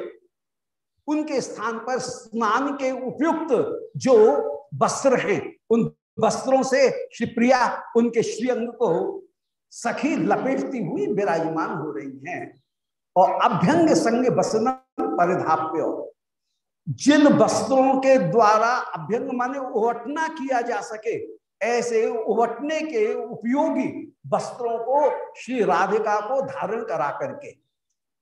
उनके स्थान पर स्नान के उपयुक्त जो वस्त्र हैं। उन वस्त्रों से श्री प्रिया उनके श्रीअंग को सखी लपेटती हुई विराजमान हो रही हैं। और अभ्यंग संग बसन परिधाप्य। जिन वस्त्रों के द्वारा अभ्यंग माने उवटना किया जा सके, ऐसे उवटने के उपयोगी वस्त्रों को श्री राधिका को धारण करा करके,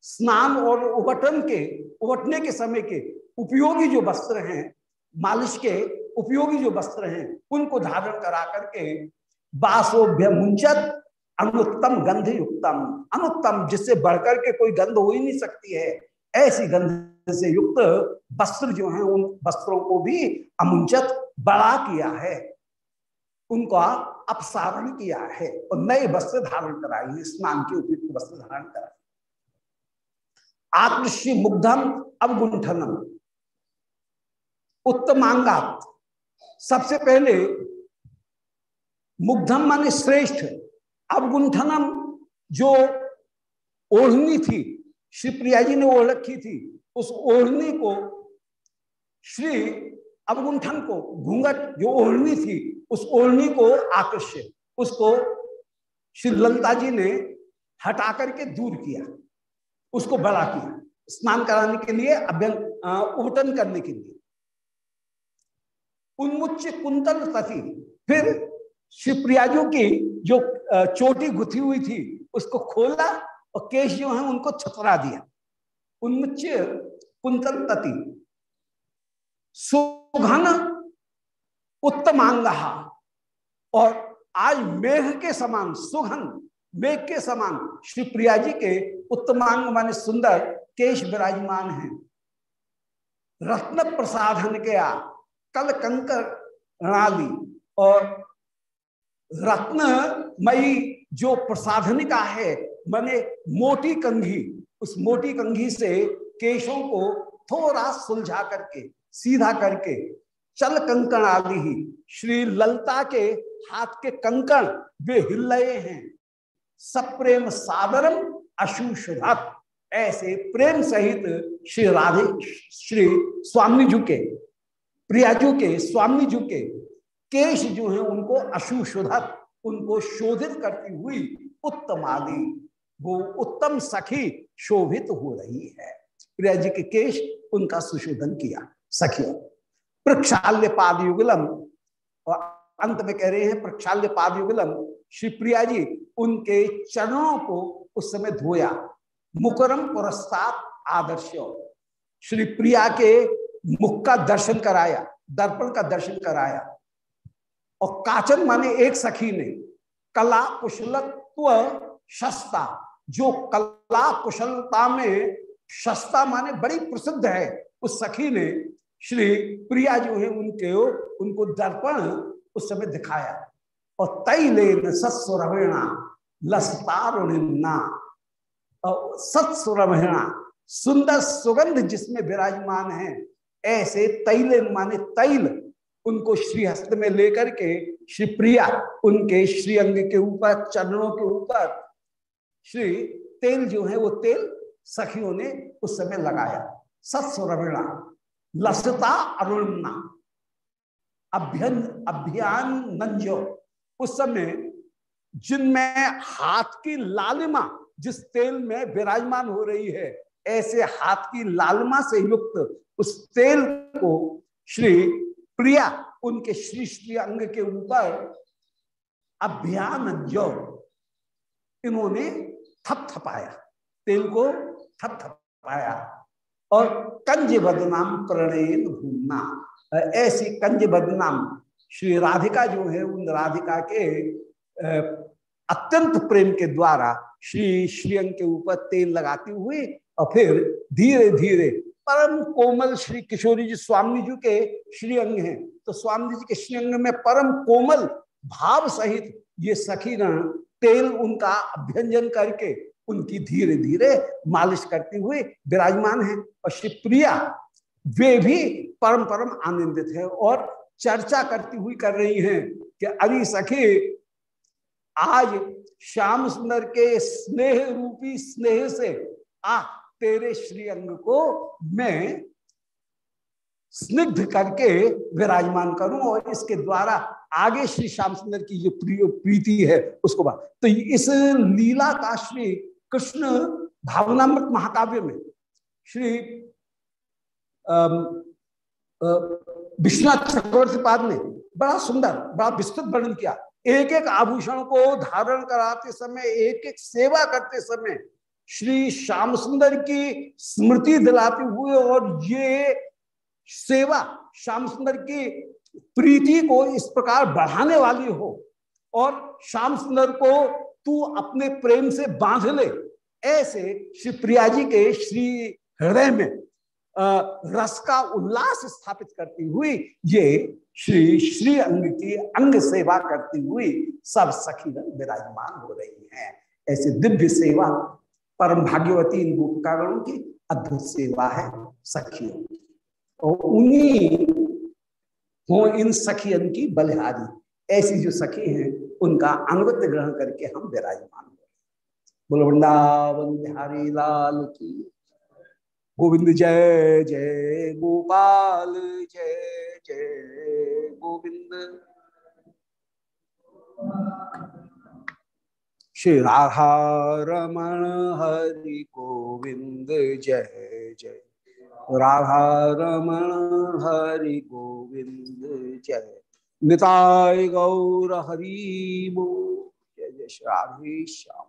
स्नान और उवटन के, उवटने के समय के उपयोगी जो वस्त्र हैं, मालिश के उपयोगी जो वस्त्र हैं, उनको धारण करा करके बासोभ्य मुंचत अनुत्तम गंध युक्तम अनुत्तम जिससे बढ़कर के कोई गंध हो ही नहीं सकती है, ऐसी गंध से युक्त वस्त्र जो है, उन वस्त्रों को भी अमुंचत बड़ा किया है। उनका अपसारण किया है और नए वस्त्र धारण कराए स्नान के उपयुक्त वस्त्र धारण कराए आकृष्य मुग्धम अवगुंठनम। उत्तमांगात सबसे पहले मुग्धम माने श्रेष्ठ अवगुंठनम जो ओढ़नी थी, श्री प्रिया जी ने ओढ़ रखी थी, उस ओढ़नी को श्री अवगुंठन को, घूंघट जो ओढ़नी थी, उस ओढ़नी को आकर्षित उसको श्री ललता जी ने हटा करके दूर किया, उसको बड़ा किया, स्नान कराने के लिए अभ्यंग उपटन करने के लिए। उन्मुच कुंतल तथी फिर शिवप्रियाजों की जो चोटी गुथी हुई थी, उसको खोला और केश जो है उनको छतरा दिया। उन्मुच कुंतल तति सुघन उत्तमांग और आज मेघ के समान, सुघन मेघ के समान श्री प्रिया जी के उत्तमांग माने सुंदर केश विराजमान है। रत्न प्रसाधन के आ कल कंकर प्रणाली और रत्नमयी जो प्रसाधनिका है, मैंने मोटी कंघी, उस मोटी कंघी से केशों को थोड़ा सुलझा करके, सीधा करके, चल कंकण आदि ही, श्री ललता के हाथ के कंकण, वे हिल रहे हैं। सप्रेम सादरम अशुषुधत ऐसे प्रेम सहित श्री राधे, श्री स्वामी जी के प्रियाजू के स्वामी जी के, केश जो है उनको अशुशुधत उनको शोधित करती हुई उत्तमाली वो उत्तम सखी शोभित हो रही है। प्रिया जी के केश उनका सुशोधन किया। सखियों, प्रक्षाल्य पाद युगलम और अंत में कह रहे हैं, प्रक्षाल्य पाद युगलम श्री प्रिया जी उनके चरणों को उस समय धोया। मुकरम पुरस्ताद आदर्श। श्री प्रिया के मुख का दर्शन कराया, दर्पण का दर्शन कराया। और काचन माने एक सखी ने, कला कुशलत्व शस्ता। जो कला कुशलता में शस्ता माने बड़ी प्रसिद्ध है, उस सखी ने श्री प्रिया जो है उनके, उनको दर्पण उस समय दिखाया। और तैले सत्सुरवेणा लसतारुणिना सत्सुरवेणा सुंदर सुगंध जिसमें विराजमान है ऐसे तैल, माने तैल उनको श्री हस्त में लेकर के श्री प्रिया उनके श्री अंग के ऊपर, चरणों के ऊपर, श्री तेल जो है वो तेल सखियों ने उस समय लगाया। सत्सुरविणा लसता अरुणना अभ्यन, अभियान नंजो। उस समय जिनमें हाथ की लालिमा जिस तेल में विराजमान हो रही है ऐसे हाथ की लालमा से युक्त उस तेल को श्री प्रिया, उनके श्री श्री अंग के ऊपर अभियान जो इन्होंने थप थपाया तेल को थप थपाया और कंज बदनाम प्रणयन भूमना। ऐसी कंज बदनाम श्री राधिका जो है, उन राधिका के अत्यंत प्रेम के द्वारा श्री श्रीअंग के ऊपर तेल लगाती हुई और फिर धीरे धीरे परम कोमल श्री किशोरी जी स्वामी जी के श्री अंग हैं। तो स्वामी जी के श्री अंग में परम कोमल भाव सहित ये सखीगण तेल उनका अभ्यंजन करके उनकी धीरे धीरे मालिश करती हुई विराजमान है। और श्री प्रिया, वे भी परम परम आनंदित है और चर्चा करती हुई कर रही हैं कि अरे सखी, आज श्याम सुंदर के स्नेह रूपी स्नेह से आ तेरे श्री अंग को मैं स्निग्ध करके विराजमान करूँ और इसके द्वारा आगे श्री श्याम सुंदर की जो प्रिय प्रीति है, उसको बात तो इस लीला का श्री कृष्ण भावनामृत महाकाव्य में श्री विश्वनाथ चक्रवर्ती पाद ने बड़ा सुंदर, बड़ा विस्तृत वर्णन किया। एक एक आभूषण को धारण कराते समय एक एक सेवा करते समय श्री श्याम सुंदर की स्मृति दिलाते हुए और ये सेवा श्याम सुंदर की प्रीति को इस प्रकार बढ़ाने वाली हो। और श्याम सुंदर को तू अपने प्रेम से बाँध ले, ऐसे श्री प्रिया जी के श्री हृदय में रस का उल्लास स्थापित करती हुई, ये श्री श्री अंग की अंग सेवा करती हुई सब सखी विराजमान हो रही हैं। ऐसे दिव्य सेवा परम भाग्यवती इन गोपिकागणों की अद्भुत सेवा है, सखियों। और उन्हीं हो इन सखियन की बलिहारी। ऐसी जो सखी हैं, उनका अनुगत ग्रहण करके हम विराजमान हो। बोलो, वृंदावन बिहारी लाल की। गोविंद जय जय गोपाल, जय जय गोविंद। श्री राधा रमण हरि गोविंद जय जय। राधा रमण हरि गोविंद जय। निताय गौर हरिमो जय जय श्री राधे श्याम।